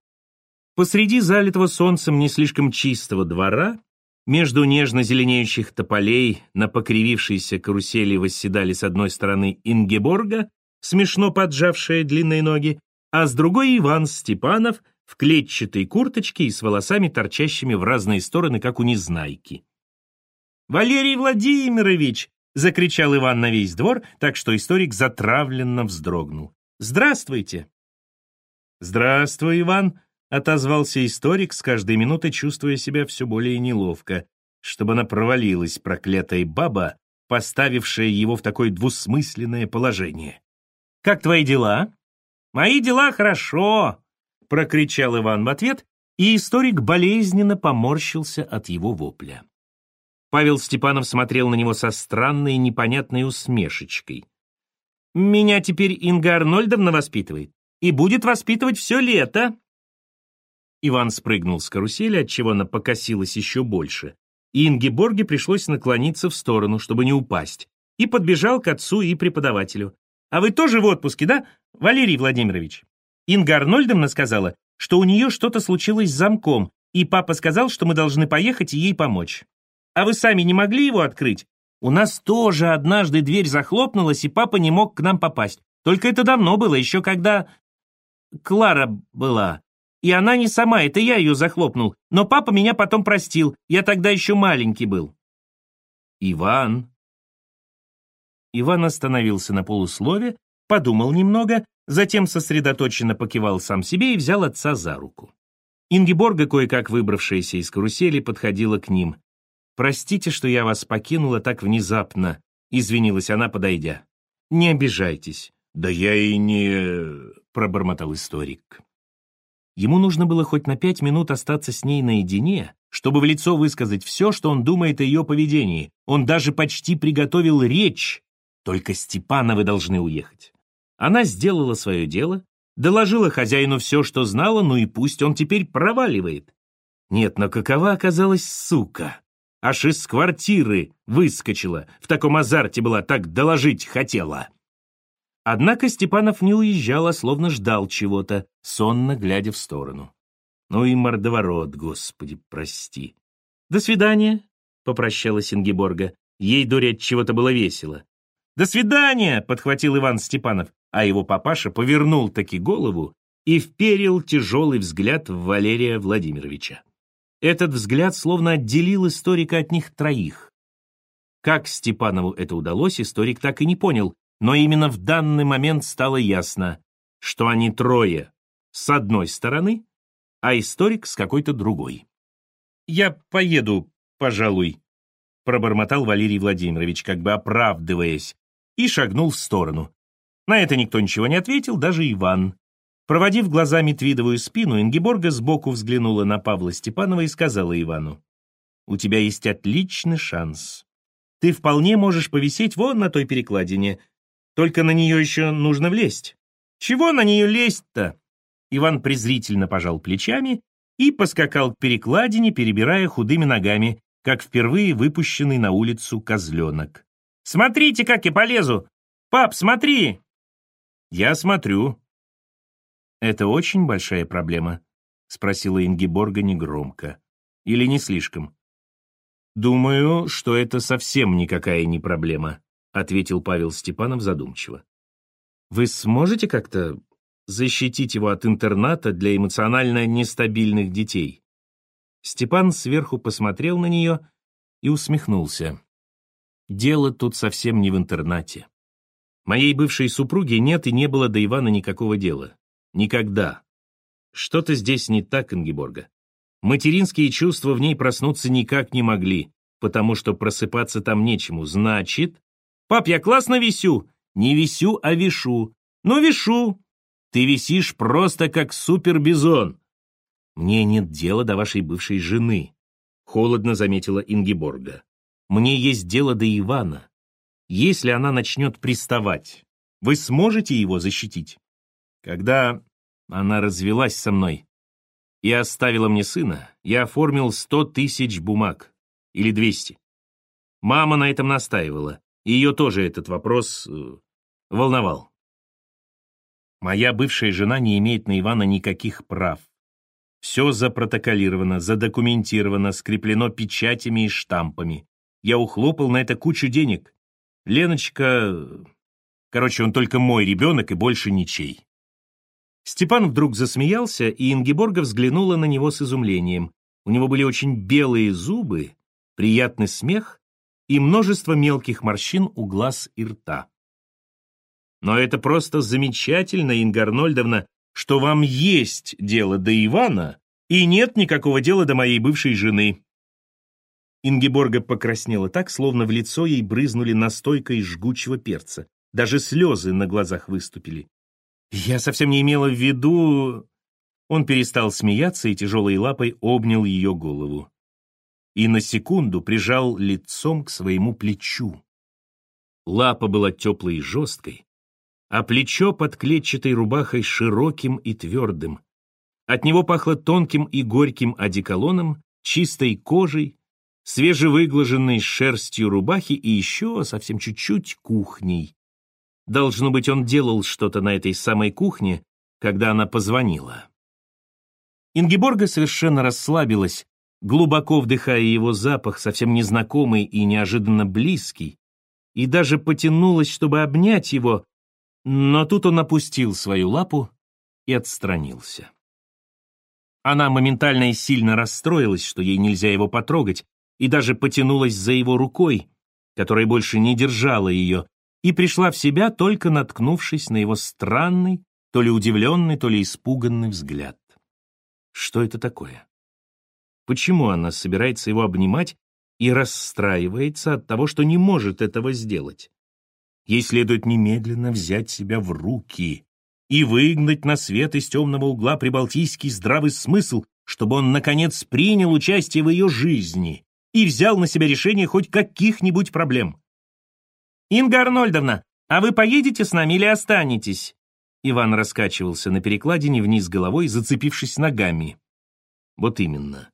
Посреди залитого солнцем не слишком чистого двора, между нежно зеленеющих тополей на покривившейся карусели восседали с одной стороны Ингеборга, смешно поджавшая длинные ноги, а с другой Иван Степанов в клетчатой курточке и с волосами, торчащими в разные стороны, как у незнайки. «Валерий Владимирович!» — закричал Иван на весь двор, так что историк затравленно вздрогнул. «Здравствуйте!» «Здравствуй, Иван!» — отозвался историк, с каждой минутой чувствуя себя все более неловко, чтобы она провалилась, проклятая баба, поставившая его в такое двусмысленное положение. «Как твои дела?» «Мои дела хорошо!» — прокричал Иван в ответ, и историк болезненно поморщился от его вопля. Павел Степанов смотрел на него со странной непонятной усмешечкой. «Меня теперь Инга Арнольдовна воспитывает и будет воспитывать все лето». Иван спрыгнул с карусели, отчего она покосилась еще больше, и Инге Борге пришлось наклониться в сторону, чтобы не упасть, и подбежал к отцу и преподавателю. «А вы тоже в отпуске, да, Валерий Владимирович?» Инга Арнольдовна сказала, что у нее что-то случилось с замком, и папа сказал, что мы должны поехать и ей помочь. А вы сами не могли его открыть? У нас тоже однажды дверь захлопнулась, и папа не мог к нам попасть. Только это давно было, еще когда... Клара была. И она не сама, это я ее захлопнул. Но папа меня потом простил, я тогда еще маленький был. Иван. Иван остановился на полуслове, подумал немного, затем сосредоточенно покивал сам себе и взял отца за руку. Ингеборга, кое-как выбравшаяся из карусели, подходила к ним. «Простите, что я вас покинула так внезапно», — извинилась она, подойдя. «Не обижайтесь». «Да я и не...» — пробормотал историк. Ему нужно было хоть на пять минут остаться с ней наедине, чтобы в лицо высказать все, что он думает о ее поведении. Он даже почти приготовил речь. Только Степановы должны уехать. Она сделала свое дело, доложила хозяину все, что знала, ну и пусть он теперь проваливает. Нет, но какова оказалась сука? Аж из квартиры выскочила, в таком азарте была, так доложить хотела. Однако Степанов не уезжал, а словно ждал чего-то, сонно глядя в сторону. Ну и мордоворот, господи, прости. «До свидания», — попрощалась Ингеборга. Ей, дуре, от чего-то было весело. «До свидания!» — подхватил Иван Степанов, а его папаша повернул таки голову и вперил тяжелый взгляд в Валерия Владимировича. Этот взгляд словно отделил историка от них троих. Как Степанову это удалось, историк так и не понял, но именно в данный момент стало ясно, что они трое с одной стороны, а историк с какой-то другой. «Я поеду, пожалуй», — пробормотал Валерий Владимирович, как бы оправдываясь, и шагнул в сторону. На это никто ничего не ответил, даже Иван. Проводив глазами твидовую спину, Ингеборга сбоку взглянула на Павла Степанова и сказала Ивану, «У тебя есть отличный шанс. Ты вполне можешь повисеть вон на той перекладине, только на нее еще нужно влезть». «Чего на нее лезть-то?» Иван презрительно пожал плечами и поскакал к перекладине, перебирая худыми ногами, как впервые выпущенный на улицу козленок. «Смотрите, как я полезу! Пап, смотри!» «Я смотрю». «Это очень большая проблема?» — спросила Ингиборга негромко. «Или не слишком?» «Думаю, что это совсем никакая не проблема», — ответил Павел Степанов задумчиво. «Вы сможете как-то защитить его от интерната для эмоционально нестабильных детей. Степан сверху посмотрел на нее и усмехнулся. Дело тут совсем не в интернате. Моей бывшей супруге нет и не было до Ивана никакого дела. Никогда. Что-то здесь не так, Ингеборга. Материнские чувства в ней проснуться никак не могли, потому что просыпаться там нечему. Значит... Пап, я классно висю. Не висю, а вишу. Ну, вишу. Ты висишь просто как супербизон. Мне нет дела до вашей бывшей жены, холодно заметила Ингиборга. Мне есть дело до Ивана. Если она начнет приставать, вы сможете его защитить? Когда она развелась со мной и оставила мне сына, я оформил сто тысяч бумаг. Или двести. Мама на этом настаивала. Ее тоже этот вопрос э, волновал. Моя бывшая жена не имеет на Ивана никаких прав. Все запротоколировано, задокументировано, скреплено печатями и штампами. Я ухлопал на это кучу денег. Леночка... Короче, он только мой ребенок и больше ничей. Степан вдруг засмеялся, и Ингеборга взглянула на него с изумлением. У него были очень белые зубы, приятный смех и множество мелких морщин у глаз и рта. Но это просто замечательно, Инга Арнольдовна, что вам есть дело до Ивана и нет никакого дела до моей бывшей жены». Ингеборга покраснела так, словно в лицо ей брызнули настойкой жгучего перца. Даже слезы на глазах выступили. «Я совсем не имела в виду...» Он перестал смеяться и тяжелой лапой обнял ее голову. И на секунду прижал лицом к своему плечу. Лапа была теплой и жесткой, а плечо под клетчатой рубахой широким и твердым. От него пахло тонким и горьким одеколоном, чистой кожей, свежевыглаженной шерстью рубахи и еще совсем чуть-чуть кухней. Должно быть, он делал что-то на этой самой кухне, когда она позвонила. Ингеборга совершенно расслабилась, глубоко вдыхая его запах, совсем незнакомый и неожиданно близкий, и даже потянулась, чтобы обнять его, но тут он опустил свою лапу и отстранился. Она моментально и сильно расстроилась, что ей нельзя его потрогать, и даже потянулась за его рукой, которая больше не держала ее, и пришла в себя, только наткнувшись на его странный, то ли удивленный, то ли испуганный взгляд. Что это такое? Почему она собирается его обнимать и расстраивается от того, что не может этого сделать? Ей следует немедленно взять себя в руки и выгнать на свет из темного угла прибалтийский здравый смысл, чтобы он, наконец, принял участие в ее жизни и взял на себя решение хоть каких-нибудь проблем. «Инга Арнольдовна, а вы поедете с нами или останетесь?» Иван раскачивался на перекладине вниз головой, зацепившись ногами. Вот именно.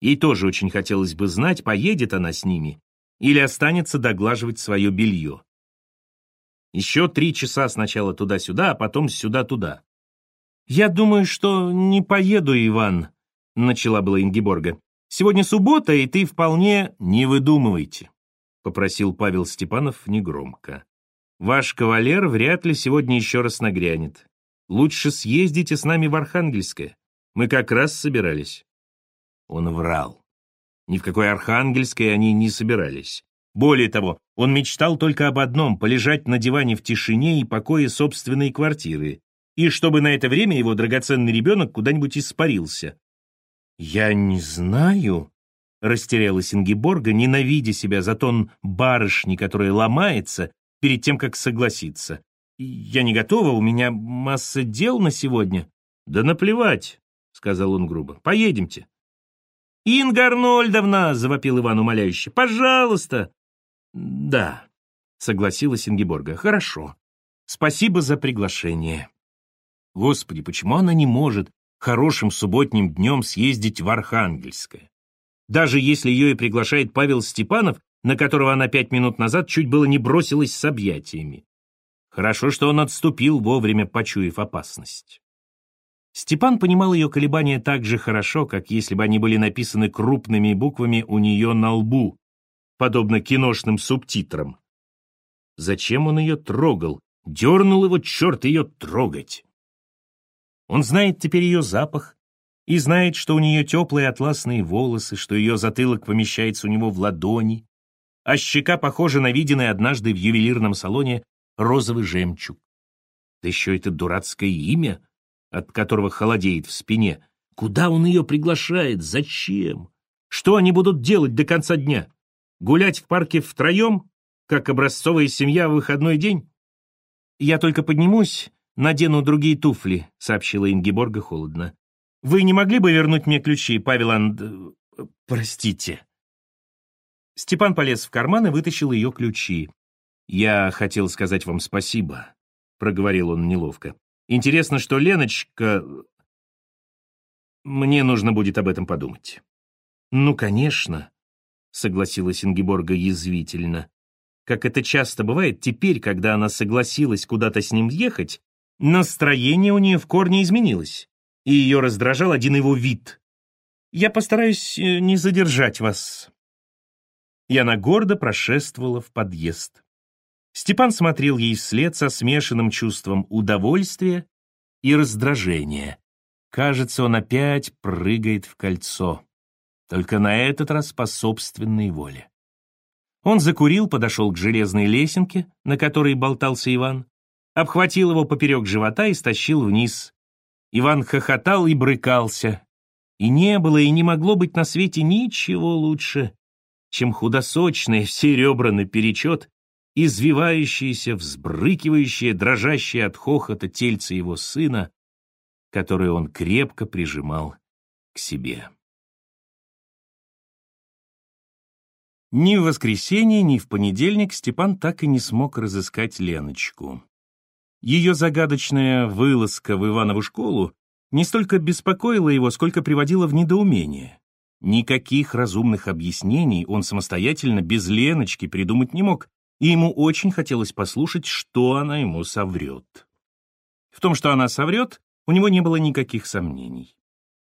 Ей тоже очень хотелось бы знать, поедет она с ними или останется доглаживать свое белье. Еще три часа сначала туда-сюда, а потом сюда-туда. «Я думаю, что не поеду, Иван», — начала была Ингиборга. «Сегодня суббота, и ты вполне не выдумывайте», — попросил Павел Степанов негромко. «Ваш кавалер вряд ли сегодня еще раз нагрянет. Лучше съездите с нами в Архангельское. Мы как раз собирались». Он врал. Ни в какой Архангельской они не собирались. Более того, он мечтал только об одном — полежать на диване в тишине и покое собственной квартиры и чтобы на это время его драгоценный ребенок куда-нибудь испарился. «Я не знаю», — растерялась Ингиборга, ненавидя себя за тон барышни, которая ломается перед тем, как согласиться. «Я не готова, у меня масса дел на сегодня». «Да наплевать», — сказал он грубо. «Поедемте». «Инга Арнольдовна!» — завопил Иван умоляюще. «Пожалуйста!» «Да», — согласилась Ингиборга. «Хорошо. Спасибо за приглашение». Господи, почему она не может хорошим субботним днем съездить в Архангельское? Даже если ее и приглашает Павел Степанов, на которого она пять минут назад чуть было не бросилась с объятиями. Хорошо, что он отступил вовремя, почуяв опасность. Степан понимал ее колебания так же хорошо, как если бы они были написаны крупными буквами у нее на лбу, подобно киношным субтитрам. Зачем он ее трогал? Дернул его, черт, ее трогать. Он знает теперь ее запах и знает, что у нее теплые атласные волосы, что ее затылок помещается у него в ладони, а щека похожа на виденный однажды в ювелирном салоне розовый жемчуг. Да еще это дурацкое имя, от которого холодеет в спине. Куда он ее приглашает? Зачем? Что они будут делать до конца дня? Гулять в парке втроем, как образцовая семья в выходной день? Я только поднимусь, надену другие туфли, сообщила Ингиборга холодно. Вы не могли бы вернуть мне ключи, Павел Анд... Простите. Степан полез в карман и вытащил ее ключи. «Я хотел сказать вам спасибо», — проговорил он неловко. «Интересно, что Леночка... Мне нужно будет об этом подумать». «Ну, конечно», — согласилась Ингиборга язвительно. Как это часто бывает, теперь, когда она согласилась куда-то с ним ехать, настроение у нее в корне изменилось, и ее раздражал один его вид. «Я постараюсь э, не задержать вас», и она гордо прошествовала в подъезд. Степан смотрел ей вслед со смешанным чувством удовольствия и раздражения. Кажется, он опять прыгает в кольцо. Только на этот раз по собственной воле. Он закурил, подошел к железной лесенке, на которой болтался Иван, обхватил его поперек живота и стащил вниз. Иван хохотал и брыкался. И не было, и не могло быть на свете ничего лучше, чем худосочные все ребра наперечет, извивающиеся, взбрыкивающие, дрожащие от хохота тельце его сына, которое он крепко прижимал к себе. Ни в воскресенье, ни в понедельник Степан так и не смог разыскать Леночку. Ее загадочная вылазка в Иванову школу не столько беспокоила его, сколько приводила в недоумение. Никаких разумных объяснений он самостоятельно без Леночки придумать не мог, и ему очень хотелось послушать, что она ему соврет. В том, что она соврет, у него не было никаких сомнений.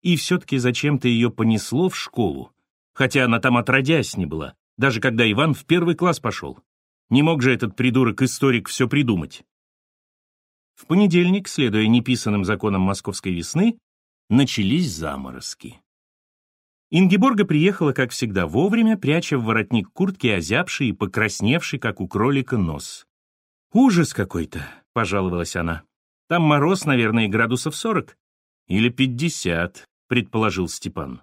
И все-таки зачем-то ее понесло в школу, хотя она там отродясь не была, даже когда Иван в первый класс пошел. Не мог же этот придурок-историк все придумать. В понедельник, следуя неписанным законам московской весны, начались заморозки. Ингеборга приехала, как всегда, вовремя, пряча в воротник куртки озябший и покрасневший, как у кролика, нос. «Ужас какой-то», — пожаловалась она. «Там мороз, наверное, градусов сорок. Или пятьдесят», — предположил Степан.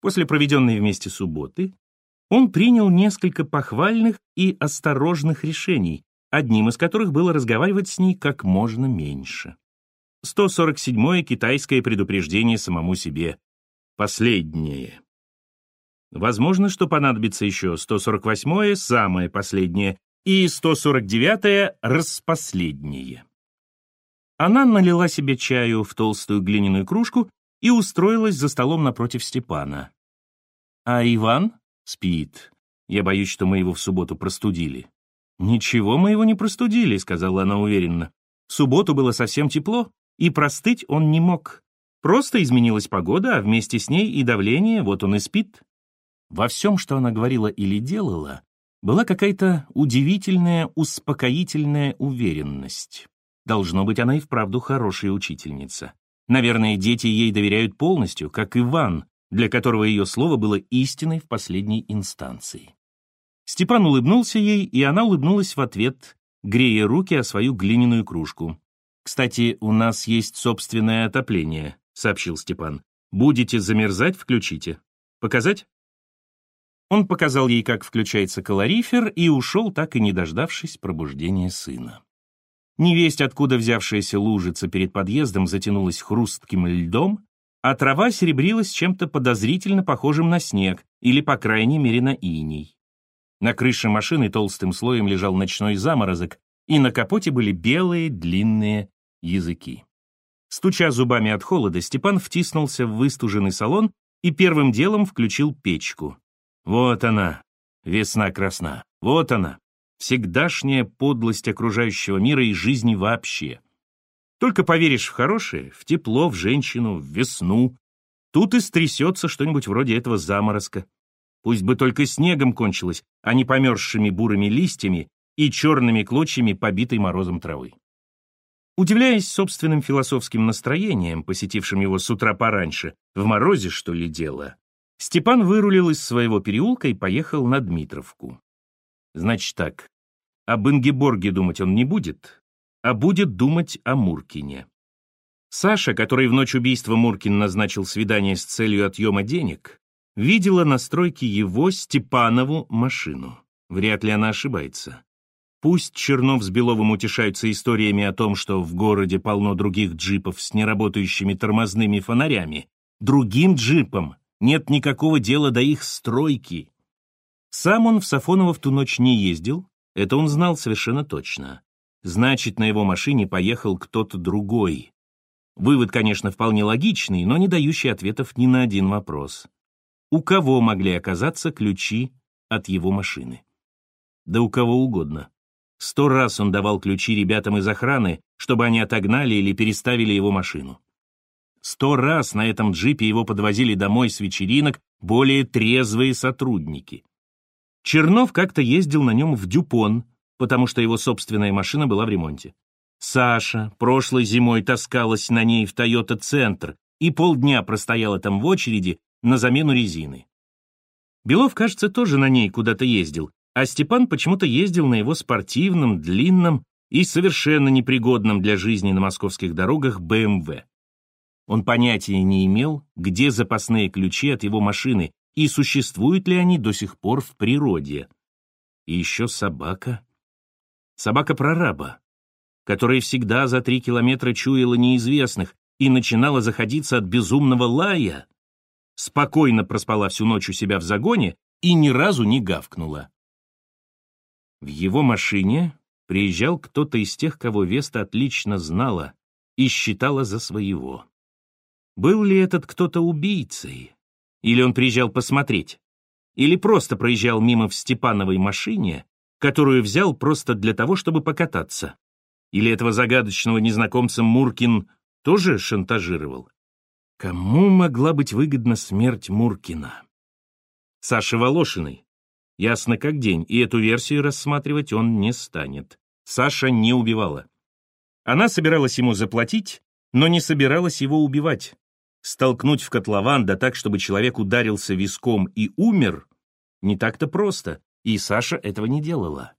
После проведенной вместе субботы он принял несколько похвальных и осторожных решений, одним из которых было разговаривать с ней как можно меньше. 147-е китайское предупреждение самому себе последнее. Возможно, что понадобится еще 148-е, самое последнее, и 149-е, распоследнее. Она налила себе чаю в толстую глиняную кружку и устроилась за столом напротив Степана. «А Иван?» «Спит. Я боюсь, что мы его в субботу простудили». «Ничего мы его не простудили», — сказала она уверенно. «В субботу было совсем тепло, и простыть он не мог. Просто изменилась погода, а вместе с ней и давление, вот он и спит. Во всем, что она говорила или делала, была какая-то удивительная, успокоительная уверенность. Должно быть, она и вправду хорошая учительница. Наверное, дети ей доверяют полностью, как Иван, для которого ее слово было истиной в последней инстанции. Степан улыбнулся ей, и она улыбнулась в ответ, грея руки о свою глиняную кружку. «Кстати, у нас есть собственное отопление», — сообщил Степан. «Будете замерзать, включите. Показать?» Он показал ей, как включается калорифер, и ушел, так и не дождавшись пробуждения сына. Невесть, откуда взявшаяся лужица перед подъездом затянулась хрустким льдом, а трава серебрилась чем-то подозрительно похожим на снег или, по крайней мере, на иней. На крыше машины толстым слоем лежал ночной заморозок, и на капоте были белые длинные языки. Стуча зубами от холода, Степан втиснулся в выстуженный салон и первым делом включил печку. Вот она, весна красна, вот она, всегдашняя подлость окружающего мира и жизни вообще. Только поверишь в хорошее, в тепло, в женщину, в весну, тут и стрясется что-нибудь вроде этого заморозка. Пусть бы только снегом кончилось, а не померзшими бурыми листьями и черными клочьями побитой морозом травы. Удивляясь собственным философским настроением, посетившим его с утра пораньше, в морозе, что ли, дело, Степан вырулил из своего переулка и поехал на Дмитровку. Значит так, об Ингеборге думать он не будет, а будет думать о Муркине. Саша, который в ночь убийства Муркин назначил свидание с целью отъема денег, видела на стройке его, Степанову, машину. Вряд ли она ошибается. Пусть Чернов с Беловым утешаются историями о том, что в городе полно других джипов с неработающими тормозными фонарями. Другим джипам нет никакого дела до их стройки. Сам он в Сафоново в ту ночь не ездил, это он знал совершенно точно. Значит, на его машине поехал кто-то другой. Вывод, конечно, вполне логичный, но не дающий ответов ни на один вопрос. У кого могли оказаться ключи от его машины? Да у кого угодно. Сто раз он давал ключи ребятам из охраны, чтобы они отогнали или переставили его машину. Сто раз на этом джипе его подвозили домой с вечеринок более трезвые сотрудники. Чернов как-то ездил на нем в Дюпон, потому что его собственная машина была в ремонте. Саша прошлой зимой таскалась на ней в Тойота Центр и полдня простояла там в очереди на замену резины. Белов, кажется, тоже на ней куда-то ездил, а Степан почему-то ездил на его спортивном, длинном и совершенно непригодном для жизни на московских дорогах БМВ. Он понятия не имел, где запасные ключи от его машины и существуют ли они до сих пор в природе. И еще собака. Собака-прораба, которая всегда за три километра чуяла неизвестных и начинала заходиться от безумного лая, спокойно проспала всю ночь у себя в загоне и ни разу не гавкнула. В его машине приезжал кто-то из тех, кого Веста отлично знала и считала за своего. Был ли этот кто-то убийцей? Или он приезжал посмотреть? Или просто проезжал мимо в Степановой машине, которую взял просто для того, чтобы покататься? Или этого загадочного незнакомца Муркин тоже шантажировал? Кому могла быть выгодна смерть Муркина? Саше Волошиной. Ясно как день, и эту версию рассматривать он не станет. Саша не убивала. Она собиралась ему заплатить, но не собиралась его убивать. Столкнуть в котлован, да так, чтобы человек ударился виском и умер, не так-то просто, и Саша этого не делала.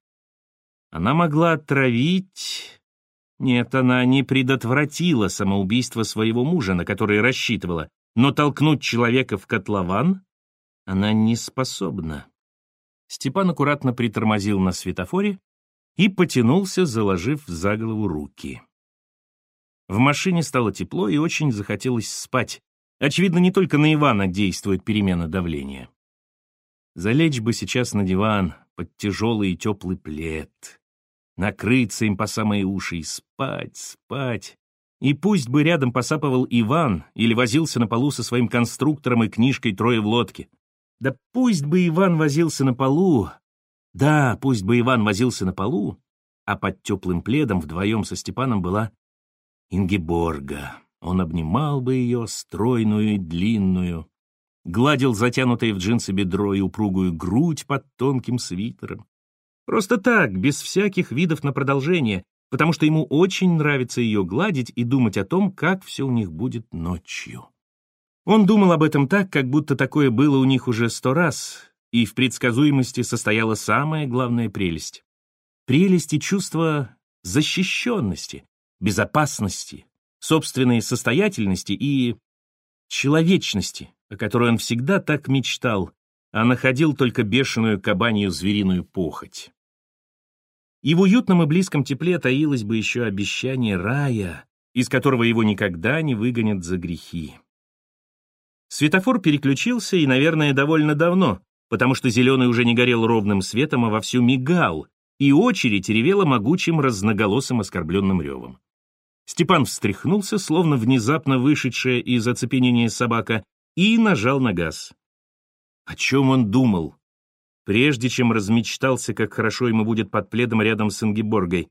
Она могла отравить... Нет, она не предотвратила самоубийство своего мужа, на которое рассчитывала, но толкнуть человека в котлован она не способна. Степан аккуратно притормозил на светофоре и потянулся, заложив за голову руки. В машине стало тепло и очень захотелось спать. Очевидно, не только на Ивана действует перемена давления. Залечь бы сейчас на диван под тяжелый и теплый плед, накрыться им по самые уши и спать, спать. И пусть бы рядом посапывал Иван или возился на полу со своим конструктором и книжкой «Трое в лодке». Да пусть бы Иван возился на полу, да, пусть бы Иван возился на полу, а под теплым пледом вдвоем со Степаном была Ингеборга. Он обнимал бы ее, стройную и длинную, гладил затянутое в джинсы бедро и упругую грудь под тонким свитером. Просто так, без всяких видов на продолжение, потому что ему очень нравится ее гладить и думать о том, как все у них будет ночью. Он думал об этом так, как будто такое было у них уже сто раз, и в предсказуемости состояла самая главная прелесть. Прелесть и чувство защищенности, безопасности, собственной состоятельности и человечности, о которой он всегда так мечтал, а находил только бешеную кабанью звериную похоть. И в уютном и близком тепле таилось бы еще обещание рая, из которого его никогда не выгонят за грехи. Светофор переключился и, наверное, довольно давно, потому что зеленый уже не горел ровным светом, а вовсю мигал, и очередь ревела могучим разноголосым оскорбленным ревом. Степан встряхнулся, словно внезапно вышедшая из оцепенения собака, и нажал на газ. О чем он думал? Прежде чем размечтался, как хорошо ему будет под пледом рядом с Ингеборгой.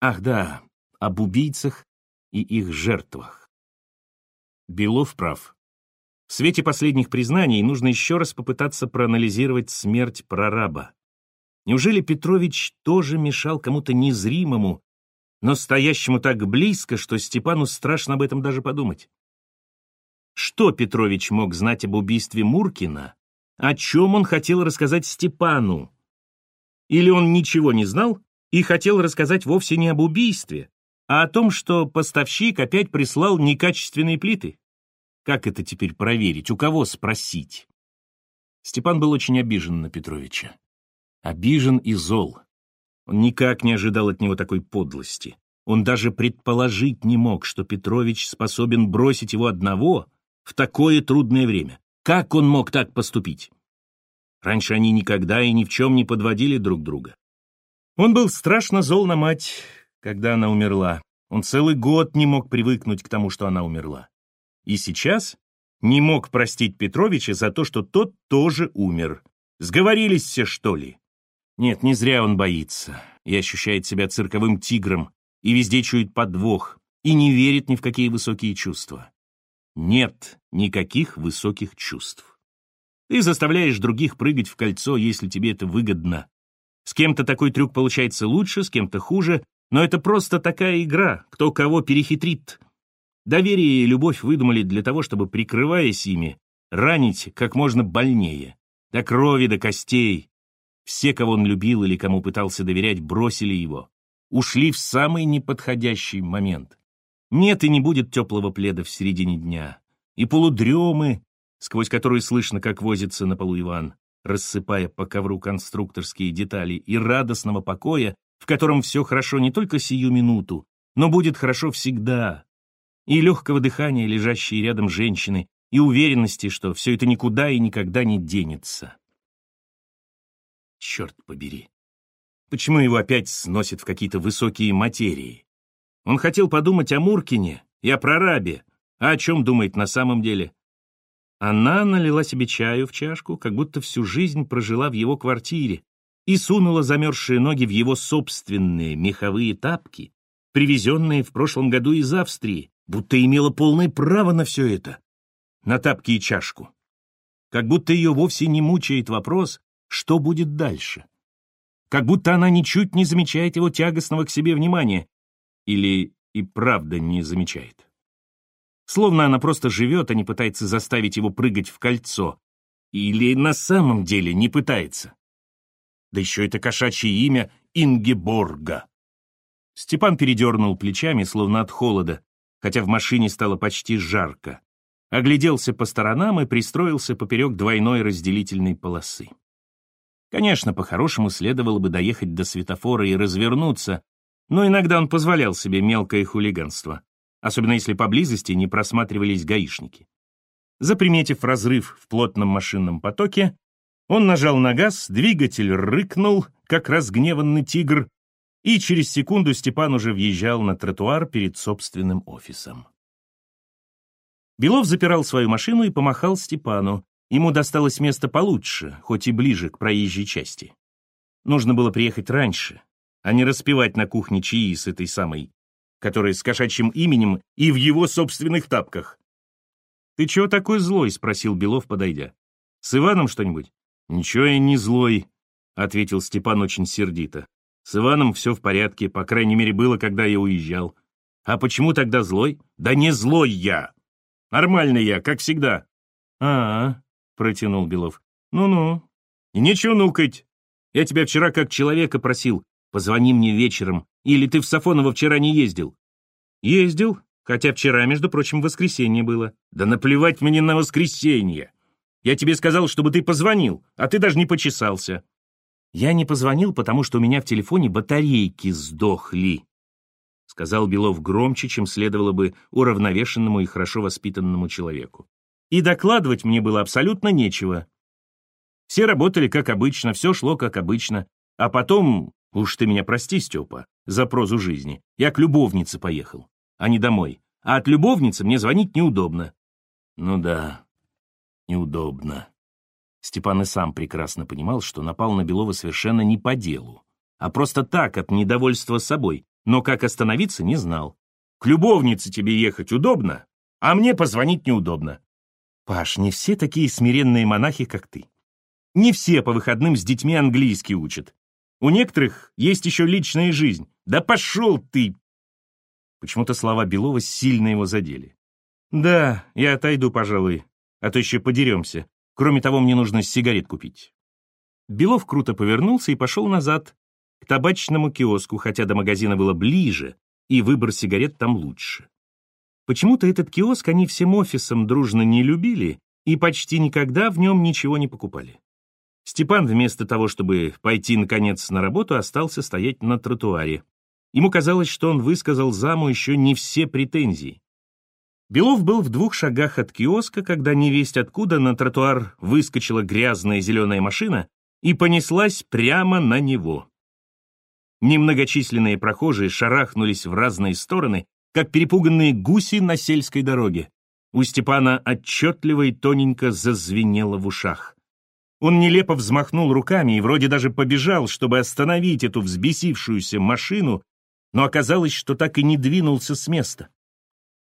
Ах да, об убийцах и их жертвах. Белов прав. В свете последних признаний нужно еще раз попытаться проанализировать смерть прораба. Неужели Петрович тоже мешал кому-то незримому, но стоящему так близко, что Степану страшно об этом даже подумать? Что Петрович мог знать об убийстве Муркина, о чем он хотел рассказать Степану. Или он ничего не знал и хотел рассказать вовсе не об убийстве, а о том, что поставщик опять прислал некачественные плиты. Как это теперь проверить? У кого спросить? Степан был очень обижен на Петровича. Обижен и зол. Он никак не ожидал от него такой подлости. Он даже предположить не мог, что Петрович способен бросить его одного в такое трудное время. Как он мог так поступить? Раньше они никогда и ни в чем не подводили друг друга. Он был страшно зол на мать, когда она умерла. Он целый год не мог привыкнуть к тому, что она умерла. И сейчас не мог простить Петровича за то, что тот тоже умер. Сговорились все, что ли? Нет, не зря он боится и ощущает себя цирковым тигром, и везде чует подвох, и не верит ни в какие высокие чувства нет никаких высоких чувств. Ты заставляешь других прыгать в кольцо, если тебе это выгодно. С кем-то такой трюк получается лучше, с кем-то хуже, но это просто такая игра, кто кого перехитрит. Доверие и любовь выдумали для того, чтобы, прикрываясь ими, ранить как можно больнее, до крови, до костей. Все, кого он любил или кому пытался доверять, бросили его, ушли в самый неподходящий момент. Нет и не будет теплого пледа в середине дня, и полудремы, сквозь которые слышно, как возится на полу Иван, рассыпая по ковру конструкторские детали, и радостного покоя, в котором все хорошо не только сию минуту, но будет хорошо всегда, и легкого дыхания лежащей рядом женщины, и уверенности, что все это никуда и никогда не денется. Черт побери. Почему его опять сносит в какие-то высокие материи? Он хотел подумать о Муркине и о прорабе, а о чем думает на самом деле. Она налила себе чаю в чашку, как будто всю жизнь прожила в его квартире, и сунула замерзшие ноги в его собственные меховые тапки, привезенные в прошлом году из Австрии, будто имела полное право на все это. На тапки и чашку. Как будто ее вовсе не мучает вопрос, что будет дальше. Как будто она ничуть не замечает его тягостного к себе внимания, или и правда не замечает. Словно она просто живет, а не пытается заставить его прыгать в кольцо. Или на самом деле не пытается. Да еще это кошачье имя Ингеборга. Степан передернул плечами, словно от холода, хотя в машине стало почти жарко. Огляделся по сторонам и пристроился поперек двойной разделительной полосы. Конечно, по-хорошему следовало бы доехать до светофора и развернуться, но иногда он позволял себе мелкое хулиганство, особенно если поблизости не просматривались гаишники. Заприметив разрыв в плотном машинном потоке, он нажал на газ, двигатель рыкнул, как разгневанный тигр, и через секунду Степан уже въезжал на тротуар перед собственным офисом. Белов запирал свою машину и помахал Степану. Ему досталось место получше, хоть и ближе к проезжей части. Нужно было приехать раньше, а не распевать на кухне чаи с этой самой, которая с кошачьим именем и в его собственных тапках. «Ты чего такой злой?» — спросил Белов, подойдя. «С Иваном что-нибудь?» «Ничего я не злой», — ответил Степан очень сердито. «С Иваном все в порядке, по крайней мере, было, когда я уезжал. А почему тогда злой? Да не злой я! Нормальный я, как всегда». «А-а», — протянул Белов. «Ну-ну». «И нечего нукать. Я тебя вчера как человека просил, Позвони мне вечером. Или ты в Сафоново вчера не ездил?» Ездил, хотя вчера, между прочим, воскресенье было. Да наплевать мне на воскресенье. Я тебе сказал, чтобы ты позвонил, а ты даже не почесался. Я не позвонил, потому что у меня в телефоне батарейки сдохли, сказал Белов громче, чем следовало бы уравновешенному и хорошо воспитанному человеку. И докладывать мне было абсолютно нечего. Все работали как обычно, все шло как обычно. А потом, уж ты меня прости, Степа, за прозу жизни, я к любовнице поехал, а не домой. А от любовницы мне звонить неудобно. Ну да, неудобно. Степан и сам прекрасно понимал, что напал на Белова совершенно не по делу, а просто так, от недовольства собой, но как остановиться не знал. К любовнице тебе ехать удобно, а мне позвонить неудобно. Паш, не все такие смиренные монахи, как ты. Не все по выходным с детьми английский учат. У некоторых есть еще личная жизнь. Да пошел ты! Почему-то слова Белова сильно его задели. Да, я отойду, пожалуй, а то еще подеремся. Кроме того, мне нужно сигарет купить. Белов круто повернулся и пошел назад, к табачному киоску, хотя до магазина было ближе, и выбор сигарет там лучше. Почему-то этот киоск они всем офисом дружно не любили и почти никогда в нем ничего не покупали. Степан вместо того, чтобы пойти, наконец, на работу, остался стоять на тротуаре. Ему казалось, что он высказал заму еще не все претензии. Белов был в двух шагах от киоска, когда невесть откуда на тротуар выскочила грязная зеленая машина и понеслась прямо на него. Немногочисленные прохожие шарахнулись в разные стороны, как перепуганные гуси на сельской дороге. У Степана отчетливо и тоненько зазвенело в ушах. Он нелепо взмахнул руками и вроде даже побежал, чтобы остановить эту взбесившуюся машину, но оказалось, что так и не двинулся с места.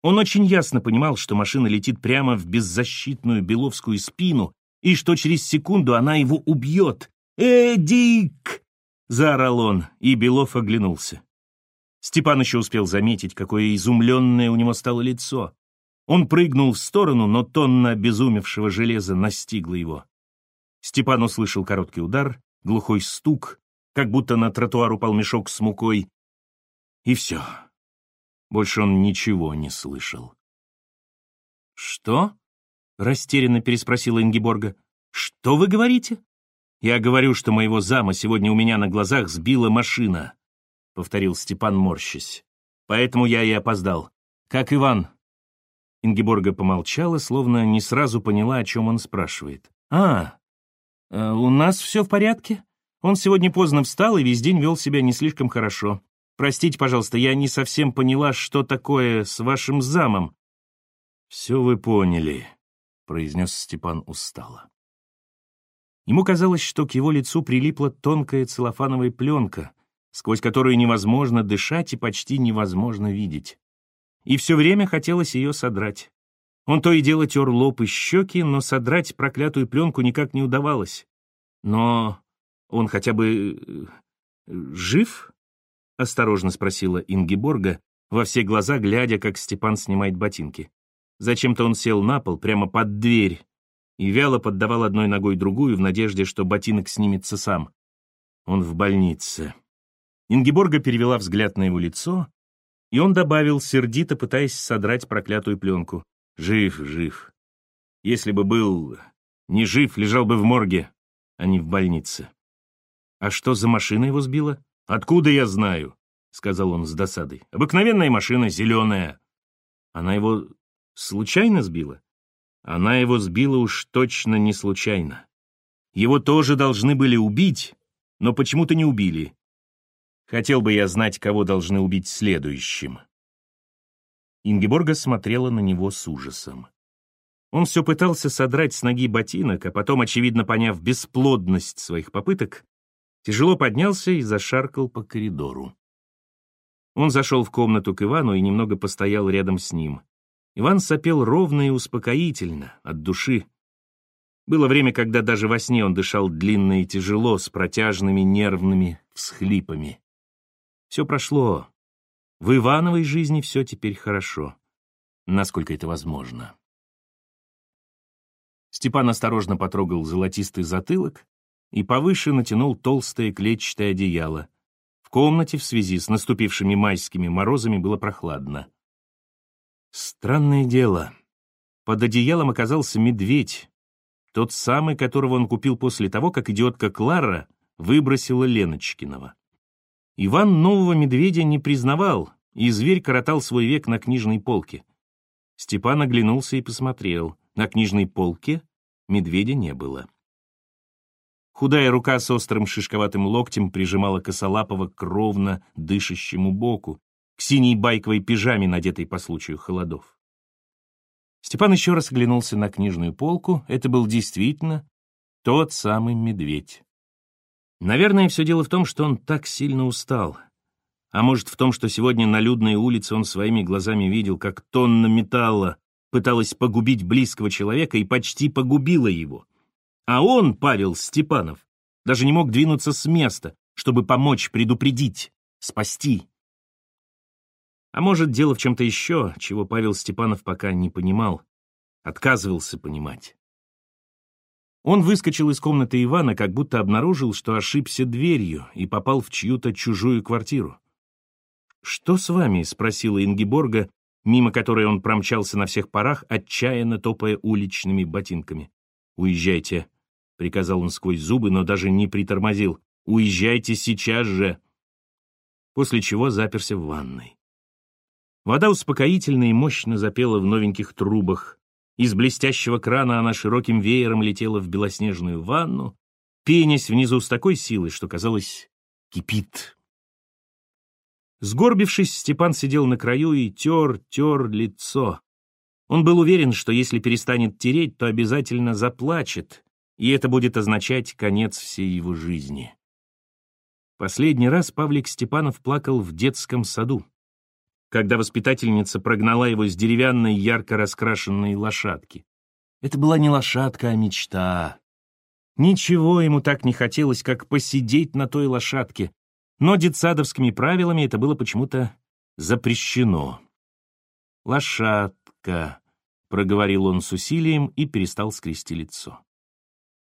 Он очень ясно понимал, что машина летит прямо в беззащитную Беловскую спину и что через секунду она его убьет. «Эдик!» — заорал он, и Белов оглянулся. Степан еще успел заметить, какое изумленное у него стало лицо. Он прыгнул в сторону, но тонна обезумевшего железа настигла его. Степан услышал короткий удар, глухой стук, как будто на тротуар упал мешок с мукой. И все. Больше он ничего не слышал. «Что?» — растерянно переспросила Ингиборга. «Что вы говорите?» «Я говорю, что моего зама сегодня у меня на глазах сбила машина», — повторил Степан, морщась. «Поэтому я и опоздал. Как Иван?» Ингиборга помолчала, словно не сразу поняла, о чем он спрашивает. «А, Э, «У нас все в порядке. Он сегодня поздно встал и весь день вел себя не слишком хорошо. Простите, пожалуйста, я не совсем поняла, что такое с вашим замом». «Все вы поняли», — произнес Степан устало. Ему казалось, что к его лицу прилипла тонкая целлофановая пленка, сквозь которую невозможно дышать и почти невозможно видеть. И все время хотелось ее содрать. Он то и дело тер лоб и щеки, но содрать проклятую пленку никак не удавалось. Но он хотя бы э, жив? — осторожно спросила Ингиборга, во все глаза глядя, как Степан снимает ботинки. Зачем-то он сел на пол, прямо под дверь, и вяло поддавал одной ногой другую в надежде, что ботинок снимется сам. Он в больнице. Ингиборга перевела взгляд на его лицо, и он добавил, сердито пытаясь содрать проклятую пленку. Жив, жив. Если бы был не жив, лежал бы в морге, а не в больнице. А что за машина его сбила? Откуда я знаю? Сказал он с досадой. Обыкновенная машина, зеленая. Она его случайно сбила? Она его сбила уж точно не случайно. Его тоже должны были убить, но почему-то не убили. Хотел бы я знать, кого должны убить следующим. Ингеборга смотрела на него с ужасом. Он все пытался содрать с ноги ботинок, а потом, очевидно поняв бесплодность своих попыток, тяжело поднялся и зашаркал по коридору. Он зашел в комнату к Ивану и немного постоял рядом с ним. Иван сопел ровно и успокоительно, от души. Было время, когда даже во сне он дышал длинно и тяжело, с протяжными нервными всхлипами. Все прошло, в Ивановой жизни все теперь хорошо, насколько это возможно. Степан осторожно потрогал золотистый затылок и повыше натянул толстое клетчатое одеяло. В комнате в связи с наступившими майскими морозами было прохладно. Странное дело. Под одеялом оказался медведь, тот самый, которого он купил после того, как идиотка Клара выбросила Леночкиного. Иван нового медведя не признавал, и зверь коротал свой век на книжной полке. Степан оглянулся и посмотрел. На книжной полке медведя не было. Худая рука с острым шишковатым локтем прижимала косолапого к ровно дышащему боку, к синей байковой пижаме, надетой по случаю холодов. Степан еще раз оглянулся на книжную полку. Это был действительно тот самый медведь. Наверное, все дело в том, что он так сильно устал. А может, в том, что сегодня на людной улице он своими глазами видел, как тонна металла пыталась погубить близкого человека и почти погубила его. А он, Павел Степанов, даже не мог двинуться с места, чтобы помочь, предупредить, спасти. А может, дело в чем-то еще, чего Павел Степанов пока не понимал, отказывался понимать. Он выскочил из комнаты Ивана, как будто обнаружил, что ошибся дверью и попал в чью-то чужую квартиру. «Что с вами?» — спросила Ингиборга, мимо которой он промчался на всех парах, отчаянно топая уличными ботинками. «Уезжайте», — приказал он сквозь зубы, но даже не притормозил. «Уезжайте сейчас же!» После чего заперся в ванной. Вода успокоительно и мощно запела в новеньких трубах. Из блестящего крана она широким веером летела в белоснежную ванну, пенясь внизу с такой силой, что, казалось, кипит. Сгорбившись, Степан сидел на краю и тер, тер лицо. Он был уверен, что если перестанет тереть, то обязательно заплачет, и это будет означать конец всей его жизни. Последний раз Павлик Степанов плакал в детском саду, когда воспитательница прогнала его с деревянной ярко раскрашенной лошадки. Это была не лошадка, а мечта. Ничего ему так не хотелось, как посидеть на той лошадке, но детсадовскими правилами это было почему-то запрещено. «Лошадка», — проговорил он с усилием и перестал скрести лицо.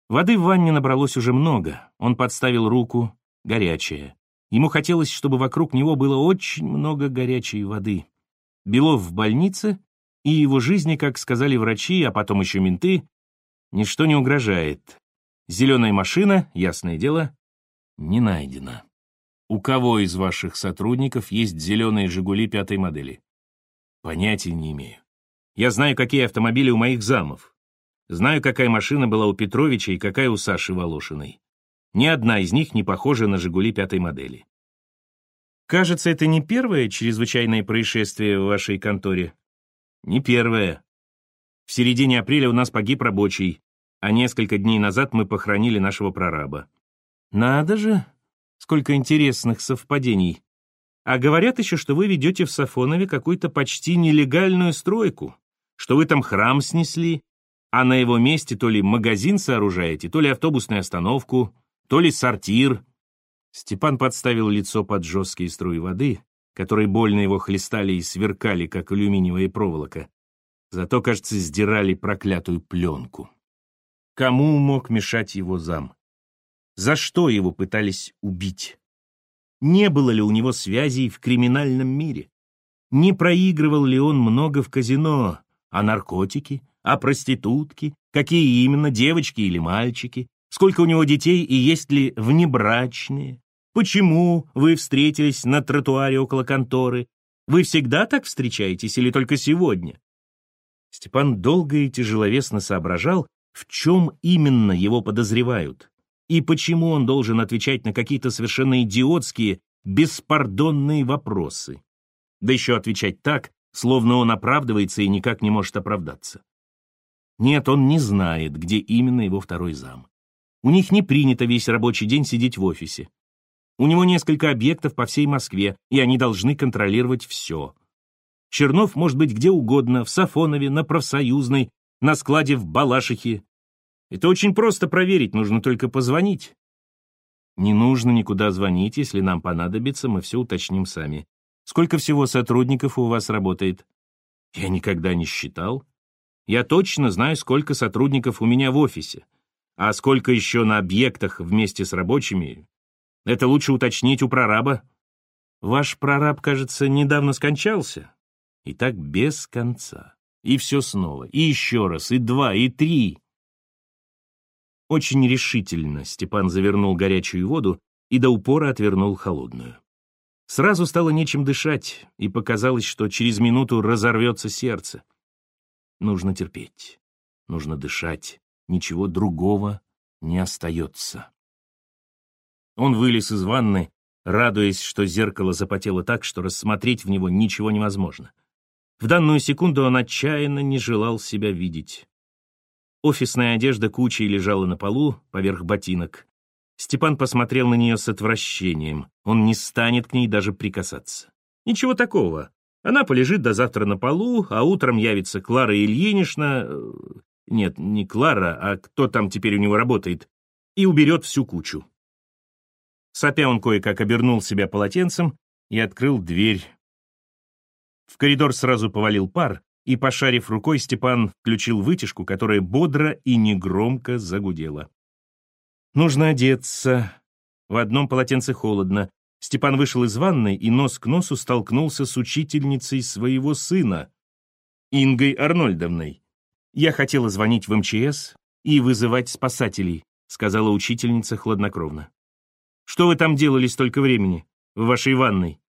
Воды в ванне набралось уже много. Он подставил руку, горячая. Ему хотелось, чтобы вокруг него было очень много горячей воды. Белов в больнице, и его жизни, как сказали врачи, а потом еще менты, ничто не угрожает. Зеленая машина, ясное дело, не найдена. У кого из ваших сотрудников есть зеленые «Жигули» пятой модели? Понятия не имею. Я знаю, какие автомобили у моих замов. Знаю, какая машина была у Петровича и какая у Саши Волошиной. Ни одна из них не похожа на «Жигули» пятой модели. Кажется, это не первое чрезвычайное происшествие в вашей конторе? Не первое. В середине апреля у нас погиб рабочий, а несколько дней назад мы похоронили нашего прораба. Надо же, Сколько интересных совпадений. А говорят еще, что вы ведете в Сафонове какую-то почти нелегальную стройку, что вы там храм снесли, а на его месте то ли магазин сооружаете, то ли автобусную остановку, то ли сортир. Степан подставил лицо под жесткие струи воды, которые больно его хлестали и сверкали, как алюминиевая проволока. Зато, кажется, сдирали проклятую пленку. Кому мог мешать его зам? За что его пытались убить? Не было ли у него связей в криминальном мире? Не проигрывал ли он много в казино? А наркотики? А проститутки? Какие именно, девочки или мальчики? Сколько у него детей и есть ли внебрачные? Почему вы встретились на тротуаре около конторы? Вы всегда так встречаетесь или только сегодня? Степан долго и тяжеловесно соображал, в чем именно его подозревают. И почему он должен отвечать на какие-то совершенно идиотские, беспардонные вопросы? Да еще отвечать так, словно он оправдывается и никак не может оправдаться. Нет, он не знает, где именно его второй зам. У них не принято весь рабочий день сидеть в офисе. У него несколько объектов по всей Москве, и они должны контролировать все. Чернов может быть где угодно, в Сафонове, на профсоюзной, на складе в Балашихе, это очень просто проверить, нужно только позвонить. Не нужно никуда звонить, если нам понадобится, мы все уточним сами. Сколько всего сотрудников у вас работает? Я никогда не считал. Я точно знаю, сколько сотрудников у меня в офисе. А сколько еще на объектах вместе с рабочими, это лучше уточнить у прораба. Ваш прораб, кажется, недавно скончался. И так без конца. И все снова, и еще раз, и два, и три. Очень решительно Степан завернул горячую воду и до упора отвернул холодную. Сразу стало нечем дышать, и показалось, что через минуту разорвется сердце. Нужно терпеть, нужно дышать, ничего другого не остается. Он вылез из ванны, радуясь, что зеркало запотело так, что рассмотреть в него ничего невозможно. В данную секунду он отчаянно не желал себя видеть. Офисная одежда кучей лежала на полу, поверх ботинок. Степан посмотрел на нее с отвращением. Он не станет к ней даже прикасаться. Ничего такого. Она полежит до завтра на полу, а утром явится Клара Ильинична... Нет, не Клара, а кто там теперь у него работает, и уберет всю кучу. Сопя он кое-как обернул себя полотенцем и открыл дверь. В коридор сразу повалил пар, и, пошарив рукой, Степан включил вытяжку, которая бодро и негромко загудела. Нужно одеться. В одном полотенце холодно. Степан вышел из ванной и нос к носу столкнулся с учительницей своего сына, Ингой Арнольдовной. «Я хотела звонить в МЧС и вызывать спасателей», сказала учительница хладнокровно. «Что вы там делали столько времени? В вашей ванной?»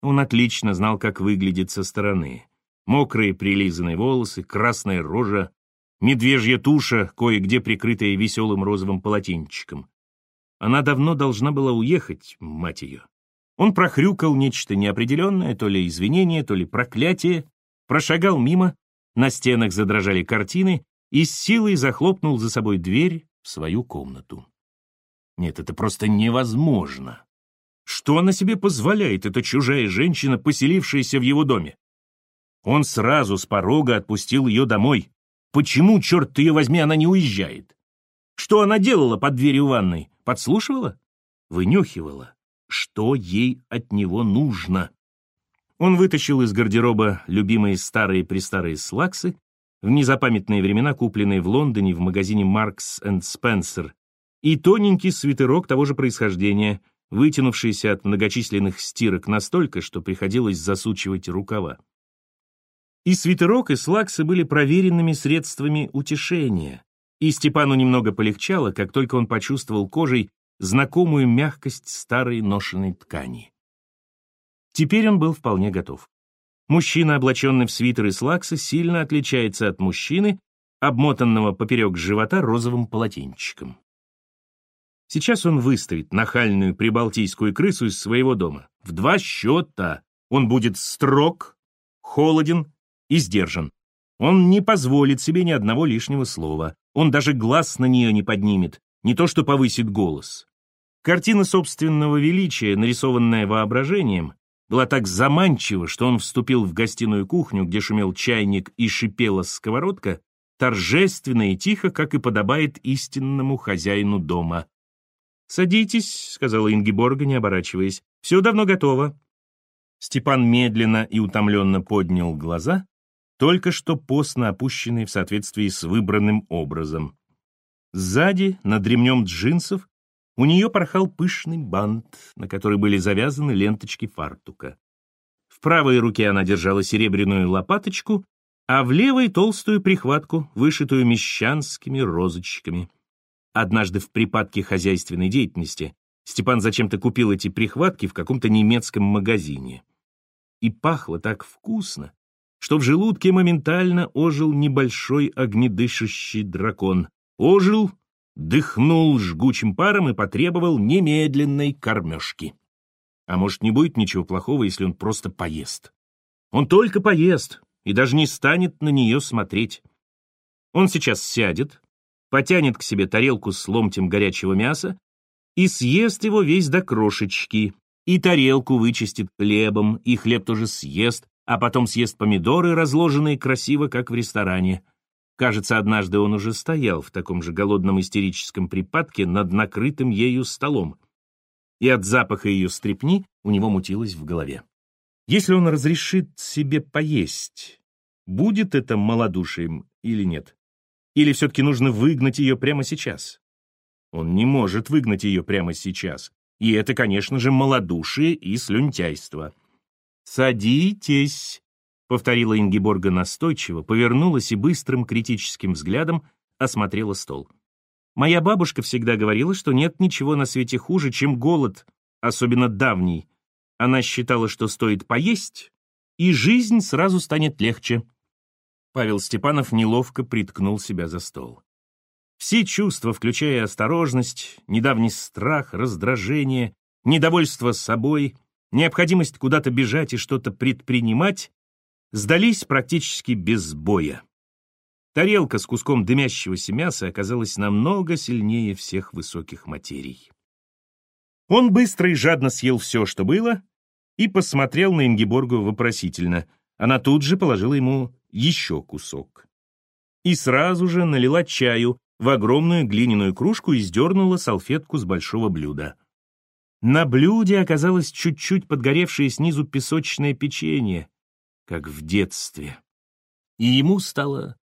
Он отлично знал, как выглядит со стороны. Мокрые прилизанные волосы, красная рожа, медвежья туша, кое-где прикрытая веселым розовым полотенчиком. Она давно должна была уехать, мать ее. Он прохрюкал нечто неопределенное, то ли извинение, то ли проклятие, прошагал мимо, на стенах задрожали картины и с силой захлопнул за собой дверь в свою комнату. Нет, это просто невозможно. Что она себе позволяет, эта чужая женщина, поселившаяся в его доме? Он сразу с порога отпустил ее домой. Почему, черт ее возьми, она не уезжает? Что она делала под дверью ванной? Подслушивала? Вынюхивала. Что ей от него нужно? Он вытащил из гардероба любимые старые-престарые слаксы, в незапамятные времена купленные в Лондоне в магазине Marks and Spencer, и тоненький свитерок того же происхождения, вытянувшийся от многочисленных стирок настолько, что приходилось засучивать рукава. И свитерок, и слаксы были проверенными средствами утешения, и Степану немного полегчало, как только он почувствовал кожей знакомую мягкость старой ношеной ткани. Теперь он был вполне готов. Мужчина, облаченный в свитер и слаксы, сильно отличается от мужчины, обмотанного поперек живота розовым полотенчиком. Сейчас он выставит нахальную прибалтийскую крысу из своего дома. В два счета он будет строг, холоден и сдержан. Он не позволит себе ни одного лишнего слова. Он даже глаз на нее не поднимет, не то что повысит голос. Картина собственного величия, нарисованная воображением, была так заманчива, что он вступил в гостиную кухню, где шумел чайник и шипела сковородка, торжественно и тихо, как и подобает истинному хозяину дома. «Садитесь», — сказала Ингиборга, не оборачиваясь. «Все давно готово». Степан медленно и утомленно поднял глаза только что постно опущенный в соответствии с выбранным образом. Сзади, над ремнем джинсов, у нее порхал пышный бант, на который были завязаны ленточки фартука. В правой руке она держала серебряную лопаточку, а в левой — толстую прихватку, вышитую мещанскими розочками. Однажды в припадке хозяйственной деятельности Степан зачем-то купил эти прихватки в каком-то немецком магазине. И пахло так вкусно, что в желудке моментально ожил небольшой огнедышащий дракон. Ожил, дыхнул жгучим паром и потребовал немедленной кормежки. А может, не будет ничего плохого, если он просто поест? Он только поест и даже не станет на нее смотреть. Он сейчас сядет, потянет к себе тарелку с ломтем горячего мяса и съест его весь до крошечки, и тарелку вычистит хлебом, и хлеб тоже съест, а потом съест помидоры, разложенные красиво, как в ресторане. Кажется, однажды он уже стоял в таком же голодном истерическом припадке над накрытым ею столом, и от запаха ее стрепни у него мутилось в голове. Если он разрешит себе поесть, будет это малодушием или нет? Или все-таки нужно выгнать ее прямо сейчас? Он не может выгнать ее прямо сейчас. И это, конечно же, малодушие и слюнтяйство. «Садитесь», повторила Ингеборга настойчиво, повернулась и быстрым критическим взглядом осмотрела стол. Моя бабушка всегда говорила, что нет ничего на свете хуже, чем голод, особенно давний. Она считала, что стоит поесть, и жизнь сразу станет легче. Павел Степанов неловко приткнул себя за стол. Все чувства, включая осторожность, недавний страх, раздражение, недовольство собой, необходимость куда-то бежать и что-то предпринимать, сдались практически без боя. Тарелка с куском дымящегося мяса оказалась намного сильнее всех высоких материй. Он быстро и жадно съел все, что было, и посмотрел на Ингеборгу вопросительно. Она тут же положила ему еще кусок. И сразу же налила чаю в огромную глиняную кружку и сдернула салфетку с большого блюда. На блюде оказалось чуть-чуть подгоревшее снизу песочное печенье, как в детстве. И ему стало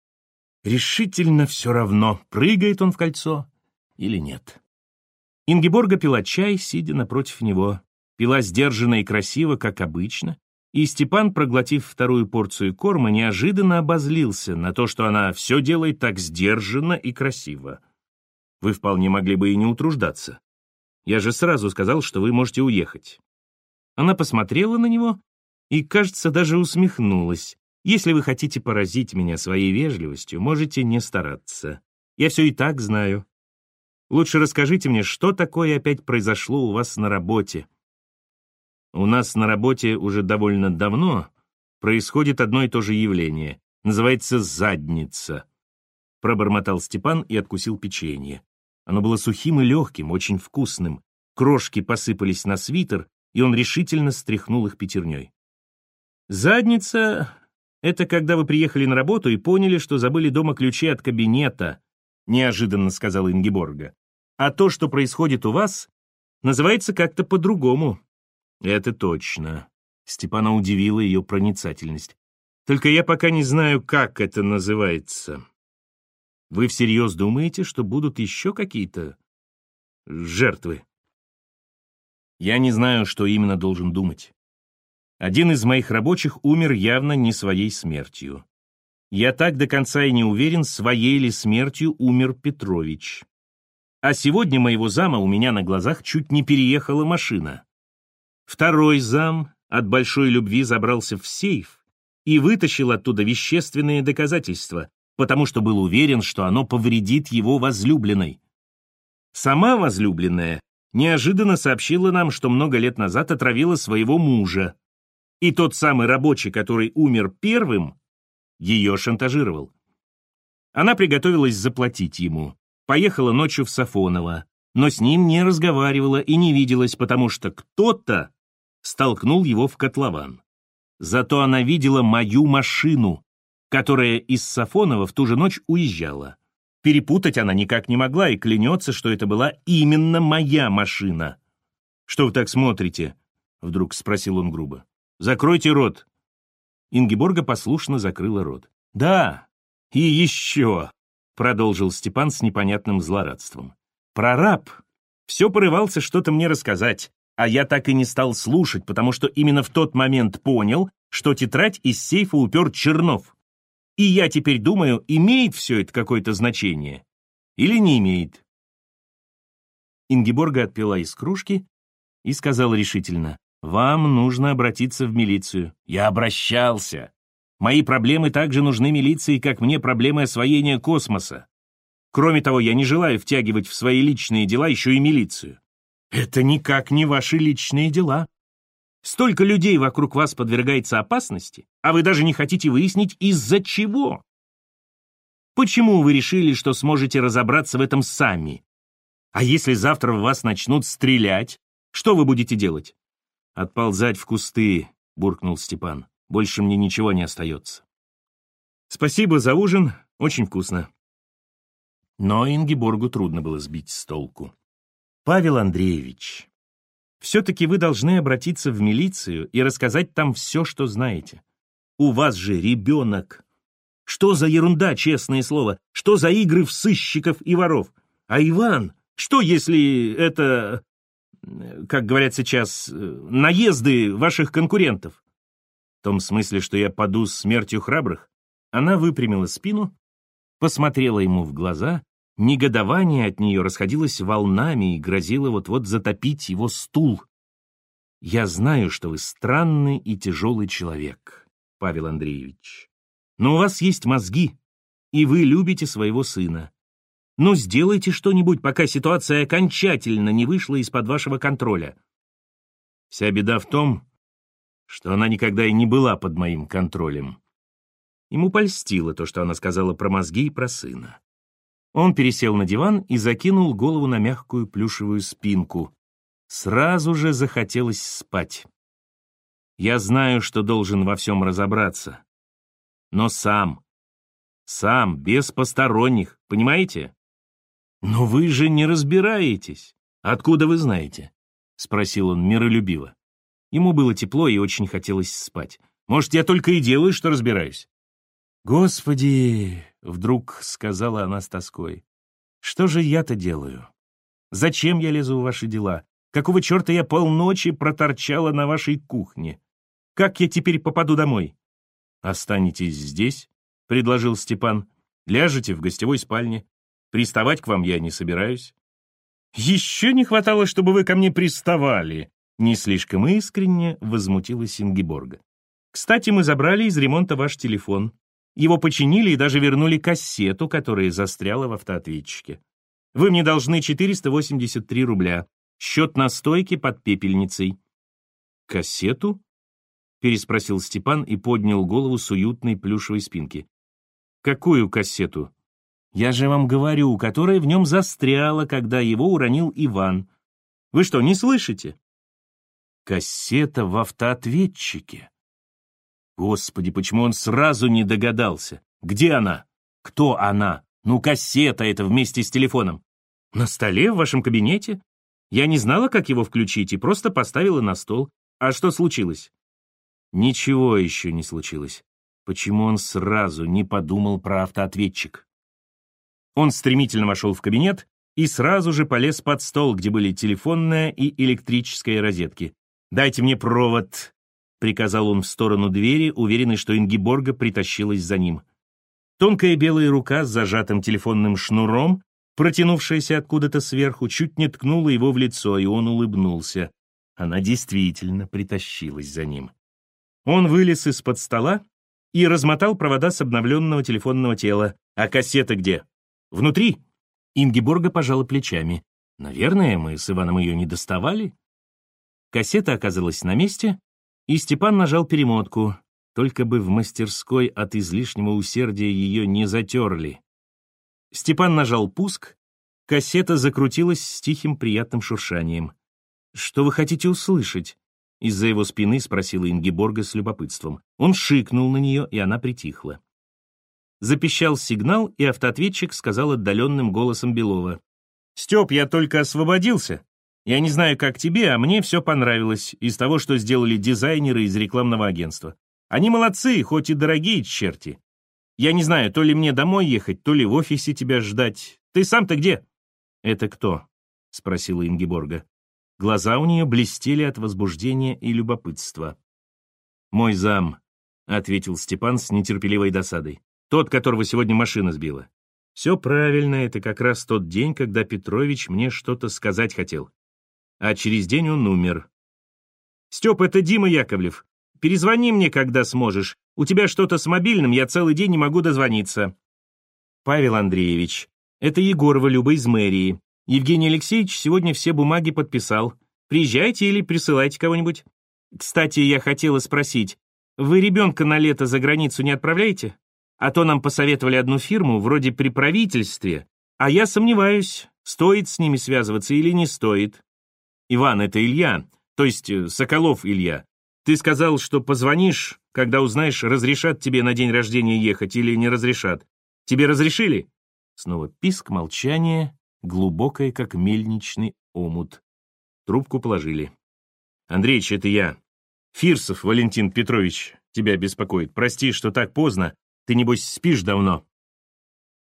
решительно все равно, прыгает он в кольцо или нет. Ингеборга пила чай, сидя напротив него. Пила сдержанно и красиво, как обычно, и Степан, проглотив вторую порцию корма, неожиданно обозлился на то, что она все делает так сдержанно и красиво. Вы вполне могли бы и не утруждаться. Я же сразу сказал, что вы можете уехать. Она посмотрела на него и, кажется, даже усмехнулась. Если вы хотите поразить меня своей вежливостью, можете не стараться. Я все и так знаю. Лучше расскажите мне, что такое опять произошло у вас на работе. У нас на работе уже довольно давно происходит одно и то же явление. Называется задница. Пробормотал Степан и откусил печенье. Оно было сухим и легким, очень вкусным. Крошки посыпались на свитер, и он решительно стряхнул их пятерней. Задница — это когда вы приехали на работу и поняли, что забыли дома ключи от кабинета, неожиданно сказала Ингеборга. А то, что происходит у вас, называется как-то по-другому. Это точно. Степана удивила ее проницательность. Только я пока не знаю, как это называется. Вы всерьез думаете, что будут еще какие-то жертвы? Я не знаю, что именно должен думать. Один из моих рабочих умер явно не своей смертью. Я так до конца и не уверен, своей ли смертью умер Петрович. А сегодня моего зама у меня на глазах чуть не переехала машина. Второй зам от большой любви забрался в сейф и вытащил оттуда вещественные доказательства, потому что был уверен, что оно повредит его возлюбленной. Сама возлюбленная неожиданно сообщила нам, что много лет назад отравила своего мужа, и тот самый рабочий, который умер первым, ее шантажировал. Она приготовилась заплатить ему, поехала ночью в Сафоново, но с ним не разговаривала и не виделась, потому что кто-то столкнул его в котлован. Зато она видела мою машину, которая из Сафонова в ту же ночь уезжала. Перепутать она никак не могла и клянется, что это была именно моя машина. «Что вы так смотрите?» — вдруг спросил он грубо. «Закройте рот». Ингеборга послушно закрыла рот. «Да, и еще», — продолжил Степан с непонятным злорадством. «Прораб все порывался что-то мне рассказать, а я так и не стал слушать, потому что именно в тот момент понял, что тетрадь из сейфа упер Чернов. И я теперь думаю, имеет все это какое-то значение или не имеет. Ингеборга отпила из кружки и сказала решительно, «Вам нужно обратиться в милицию». Я обращался. Мои проблемы также нужны милиции, как мне проблемы освоения космоса. Кроме того, я не желаю втягивать в свои личные дела еще и милицию. Это никак не ваши личные дела. Столько людей вокруг вас подвергается опасности, а вы даже не хотите выяснить, из-за чего. Почему вы решили, что сможете разобраться в этом сами? А если завтра в вас начнут стрелять, что вы будете делать? Отползать в кусты, буркнул Степан. Больше мне ничего не остается. Спасибо за ужин, очень вкусно. Но Ингеборгу трудно было сбить с толку. Павел Андреевич, все-таки вы должны обратиться в милицию и рассказать там все, что знаете. У вас же ребенок. Что за ерунда, честное слово? Что за игры в сыщиков и воров? А Иван, что если это, как говорят сейчас, наезды ваших конкурентов? том смысле, что я паду смертью храбрых? Она выпрямила спину, посмотрела ему в глаза, негодование от нее расходилось волнами и грозило вот-вот затопить его стул. «Я знаю, что вы странный и тяжелый человек, Павел Андреевич, но у вас есть мозги, и вы любите своего сына. Но сделайте что-нибудь, пока ситуация окончательно не вышла из-под вашего контроля. Вся беда в том, что она никогда и не была под моим контролем. Ему польстило то, что она сказала про мозги и про сына. Он пересел на диван и закинул голову на мягкую плюшевую спинку. Сразу же захотелось спать. Я знаю, что должен во всем разобраться. Но сам. Сам, без посторонних, понимаете? «Но вы же не разбираетесь. Откуда вы знаете?» — спросил он миролюбиво. Ему было тепло и очень хотелось спать. «Может, я только и делаю, что разбираюсь?» «Господи!» — вдруг сказала она с тоской. «Что же я-то делаю? Зачем я лезу в ваши дела? Какого черта я полночи проторчала на вашей кухне? Как я теперь попаду домой?» «Останетесь здесь?» — предложил Степан. «Ляжете в гостевой спальне. Приставать к вам я не собираюсь. Еще не хватало, чтобы вы ко мне приставали. Не слишком искренне возмутилась Ингиборга. Кстати, мы забрали из ремонта ваш телефон. Его починили и даже вернули кассету, которая застряла в автоответчике. Вы мне должны 483 рубля. Счет на стойке под пепельницей. Кассету? Переспросил Степан и поднял голову с уютной плюшевой спинки. Какую кассету? Я же вам говорю, которая в нем застряла, когда его уронил Иван. Вы что, не слышите? Кассета в автоответчике. Господи, почему он сразу не догадался? Где она? Кто она? Ну, кассета это вместе с телефоном. На столе в вашем кабинете? Я не знала, как его включить, и просто поставила на стол. А что случилось? Ничего еще не случилось. Почему он сразу не подумал про автоответчик? Он стремительно вошел в кабинет и сразу же полез под стол, где были телефонная и электрическая розетки. «Дайте мне провод», — приказал он в сторону двери, уверенный, что Ингиборга притащилась за ним. Тонкая белая рука с зажатым телефонным шнуром, протянувшаяся откуда-то сверху, чуть не ткнула его в лицо, и он улыбнулся. Она действительно притащилась за ним. Он вылез из-под стола и размотал провода с обновленного телефонного тела. «А кассета где?» Внутри Ингеборга пожала плечами. Наверное, мы с Иваном ее не доставали. Кассета оказалась на месте, и Степан нажал перемотку, только бы в мастерской от излишнего усердия ее не затерли. Степан нажал пуск, кассета закрутилась с тихим приятным шуршанием. «Что вы хотите услышать?» Из-за его спины спросила Ингеборга с любопытством. Он шикнул на нее, и она притихла. Запищал сигнал, и автоответчик сказал отдаленным голосом Белова. «Степ, я только освободился. Я не знаю, как тебе, а мне все понравилось из того, что сделали дизайнеры из рекламного агентства. Они молодцы, хоть и дорогие черти. Я не знаю, то ли мне домой ехать, то ли в офисе тебя ждать. Ты сам-то где?» «Это кто?» — спросила Ингеборга. Глаза у нее блестели от возбуждения и любопытства. «Мой зам», — ответил Степан с нетерпеливой досадой. Тот, которого сегодня машина сбила. Все правильно, это как раз тот день, когда Петрович мне что-то сказать хотел. А через день он умер. Степ, это Дима Яковлев. Перезвони мне, когда сможешь. У тебя что-то с мобильным, я целый день не могу дозвониться. Павел Андреевич, это Егорова Люба из мэрии. Евгений Алексеевич сегодня все бумаги подписал. Приезжайте или присылайте кого-нибудь. Кстати, я хотела спросить, вы ребенка на лето за границу не отправляете? А то нам посоветовали одну фирму, вроде при правительстве, а я сомневаюсь, стоит с ними связываться или не стоит. Иван, это Илья, то есть э, Соколов Илья. Ты сказал, что позвонишь, когда узнаешь, разрешат тебе на день рождения ехать или не разрешат. Тебе разрешили? Снова писк, молчание, глубокое, как мельничный омут. Трубку положили. Андреич, это я. Фирсов Валентин Петрович тебя беспокоит. Прости, что так поздно. Ты, небось, спишь давно?»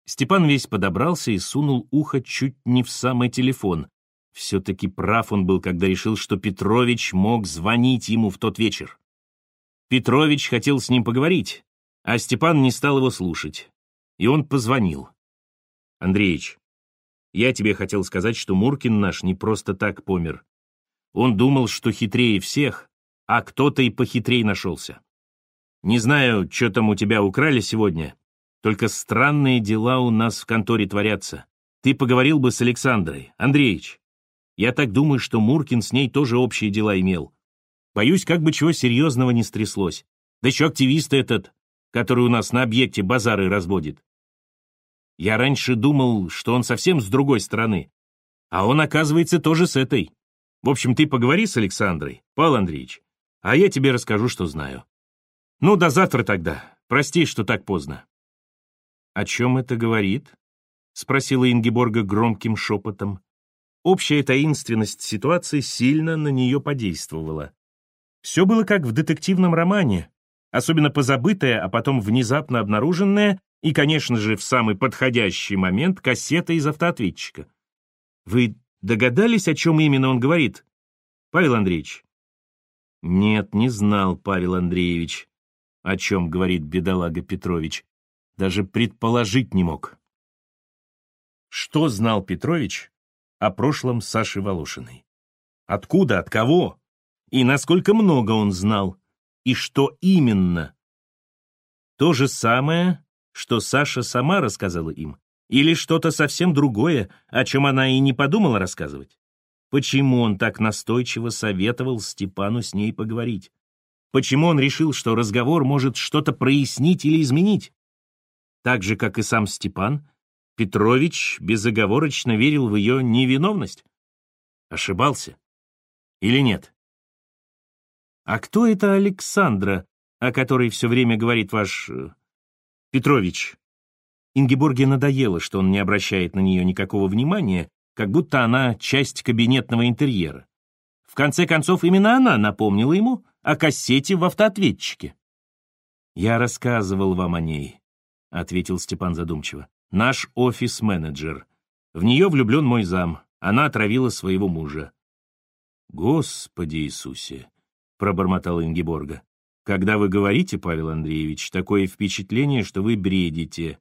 Степан весь подобрался и сунул ухо чуть не в самый телефон. Все-таки прав он был, когда решил, что Петрович мог звонить ему в тот вечер. Петрович хотел с ним поговорить, а Степан не стал его слушать. И он позвонил. Андреич, я тебе хотел сказать, что Муркин наш не просто так помер. Он думал, что хитрее всех, а кто-то и похитрей нашелся. Не знаю, что там у тебя украли сегодня, только странные дела у нас в конторе творятся. Ты поговорил бы с Александрой, Андреич. Я так думаю, что Муркин с ней тоже общие дела имел. Боюсь, как бы чего серьезного не стряслось. Да еще активист этот, который у нас на объекте базары разводит. Я раньше думал, что он совсем с другой стороны, а он, оказывается, тоже с этой. В общем, ты поговори с Александрой, Павел Андреевич, а я тебе расскажу, что знаю. Ну, до завтра тогда. Прости, что так поздно. О чем это говорит? Спросила Ингеборга громким шепотом. Общая таинственность ситуации сильно на нее подействовала. Все было как в детективном романе, особенно позабытое, а потом внезапно обнаруженное и, конечно же, в самый подходящий момент кассета из автоответчика. Вы догадались, о чем именно он говорит, Павел Андреевич? Нет, не знал Павел Андреевич, о чем говорит бедолага Петрович. Даже предположить не мог. Что знал Петрович о прошлом Саши Волошиной? Откуда, от кого? и насколько много он знал, и что именно. То же самое, что Саша сама рассказала им, или что-то совсем другое, о чем она и не подумала рассказывать. Почему он так настойчиво советовал Степану с ней поговорить? Почему он решил, что разговор может что-то прояснить или изменить? Так же, как и сам Степан, Петрович безоговорочно верил в ее невиновность. Ошибался? Или нет? «А кто это Александра, о которой все время говорит ваш... Э, Петрович?» Ингеборге надоело, что он не обращает на нее никакого внимания, как будто она часть кабинетного интерьера. В конце концов, именно она напомнила ему о кассете в автоответчике. «Я рассказывал вам о ней», — ответил Степан задумчиво. «Наш офис-менеджер. В нее влюблен мой зам. Она отравила своего мужа». «Господи Иисусе!» пробормотал Ингеборга. «Когда вы говорите, Павел Андреевич, такое впечатление, что вы бредите».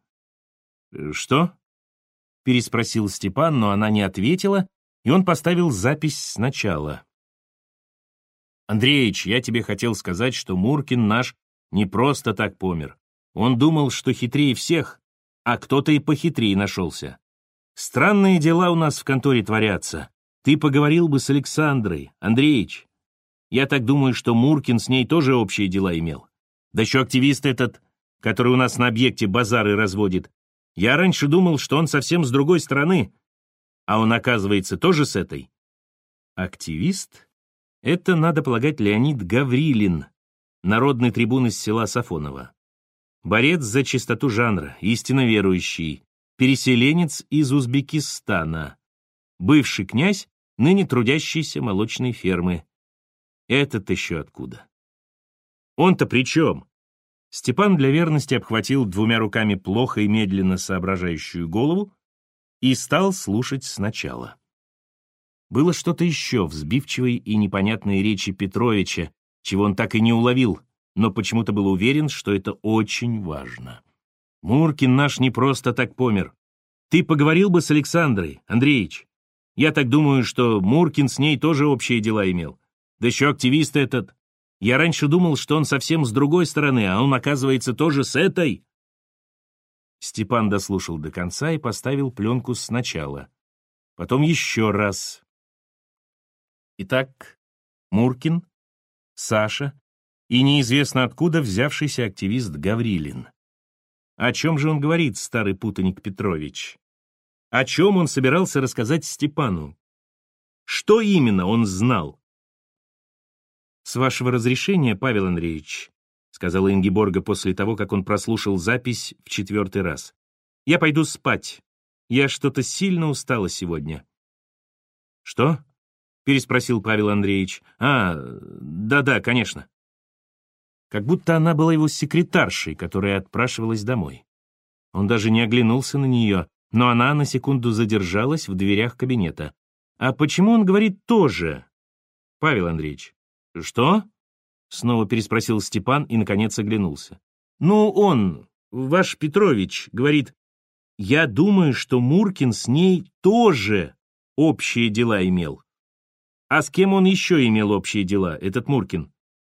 «Э, «Что?» — переспросил Степан, но она не ответила, и он поставил запись сначала. «Андреич, я тебе хотел сказать, что Муркин наш не просто так помер. Он думал, что хитрее всех, а кто-то и похитрее нашелся. Странные дела у нас в конторе творятся. Ты поговорил бы с Александрой, Андреич. Я так думаю, что Муркин с ней тоже общие дела имел. Да еще активист этот, который у нас на объекте базары разводит. Я раньше думал, что он совсем с другой стороны, а он, оказывается, тоже с этой. Активист? Это, надо полагать, Леонид Гаврилин, народный трибун из села Сафоново. Борец за чистоту жанра, истинно верующий, переселенец из Узбекистана, бывший князь, ныне трудящийся молочной фермы, этот еще откуда? Он-то при чем? Степан для верности обхватил двумя руками плохо и медленно соображающую голову и стал слушать сначала. Было что-то еще в сбивчивой и непонятной речи Петровича, чего он так и не уловил, но почему-то был уверен, что это очень важно. Муркин наш не просто так помер. Ты поговорил бы с Александрой, Андреевич. Я так думаю, что Муркин с ней тоже общие дела имел. Да еще активист этот. Я раньше думал, что он совсем с другой стороны, а он, оказывается, тоже с этой. Степан дослушал до конца и поставил пленку сначала. Потом еще раз. Итак, Муркин, Саша и неизвестно откуда взявшийся активист Гаврилин. О чем же он говорит, старый путаник Петрович? О чем он собирался рассказать Степану? Что именно он знал? «С вашего разрешения, Павел Андреевич», — сказала Ингеборга после того, как он прослушал запись в четвертый раз. «Я пойду спать. Я что-то сильно устала сегодня». «Что?» — переспросил Павел Андреевич. «А, да-да, конечно». Как будто она была его секретаршей, которая отпрашивалась домой. Он даже не оглянулся на нее, но она на секунду задержалась в дверях кабинета. «А почему он говорит тоже?» «Павел Андреевич, «Что?» Снова переспросил Степан и, наконец, оглянулся. «Ну, он, ваш Петрович, говорит, я думаю, что Муркин с ней тоже общие дела имел. А с кем он еще имел общие дела, этот Муркин?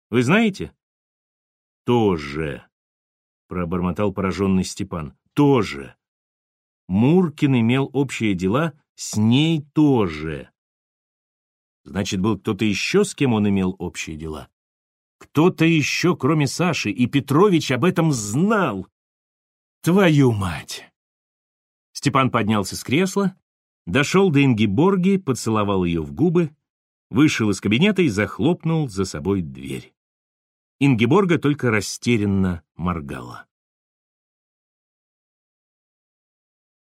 Вы знаете?» «Тоже», — пробормотал пораженный Степан. «Тоже. Муркин имел общие дела с ней тоже. Значит, был кто-то еще, с кем он имел общие дела? Кто-то еще, кроме Саши, и Петрович об этом знал. Твою мать! Степан поднялся с кресла, дошел до Ингиборги, поцеловал ее в губы, вышел из кабинета и захлопнул за собой дверь. Ингиборга только растерянно моргала.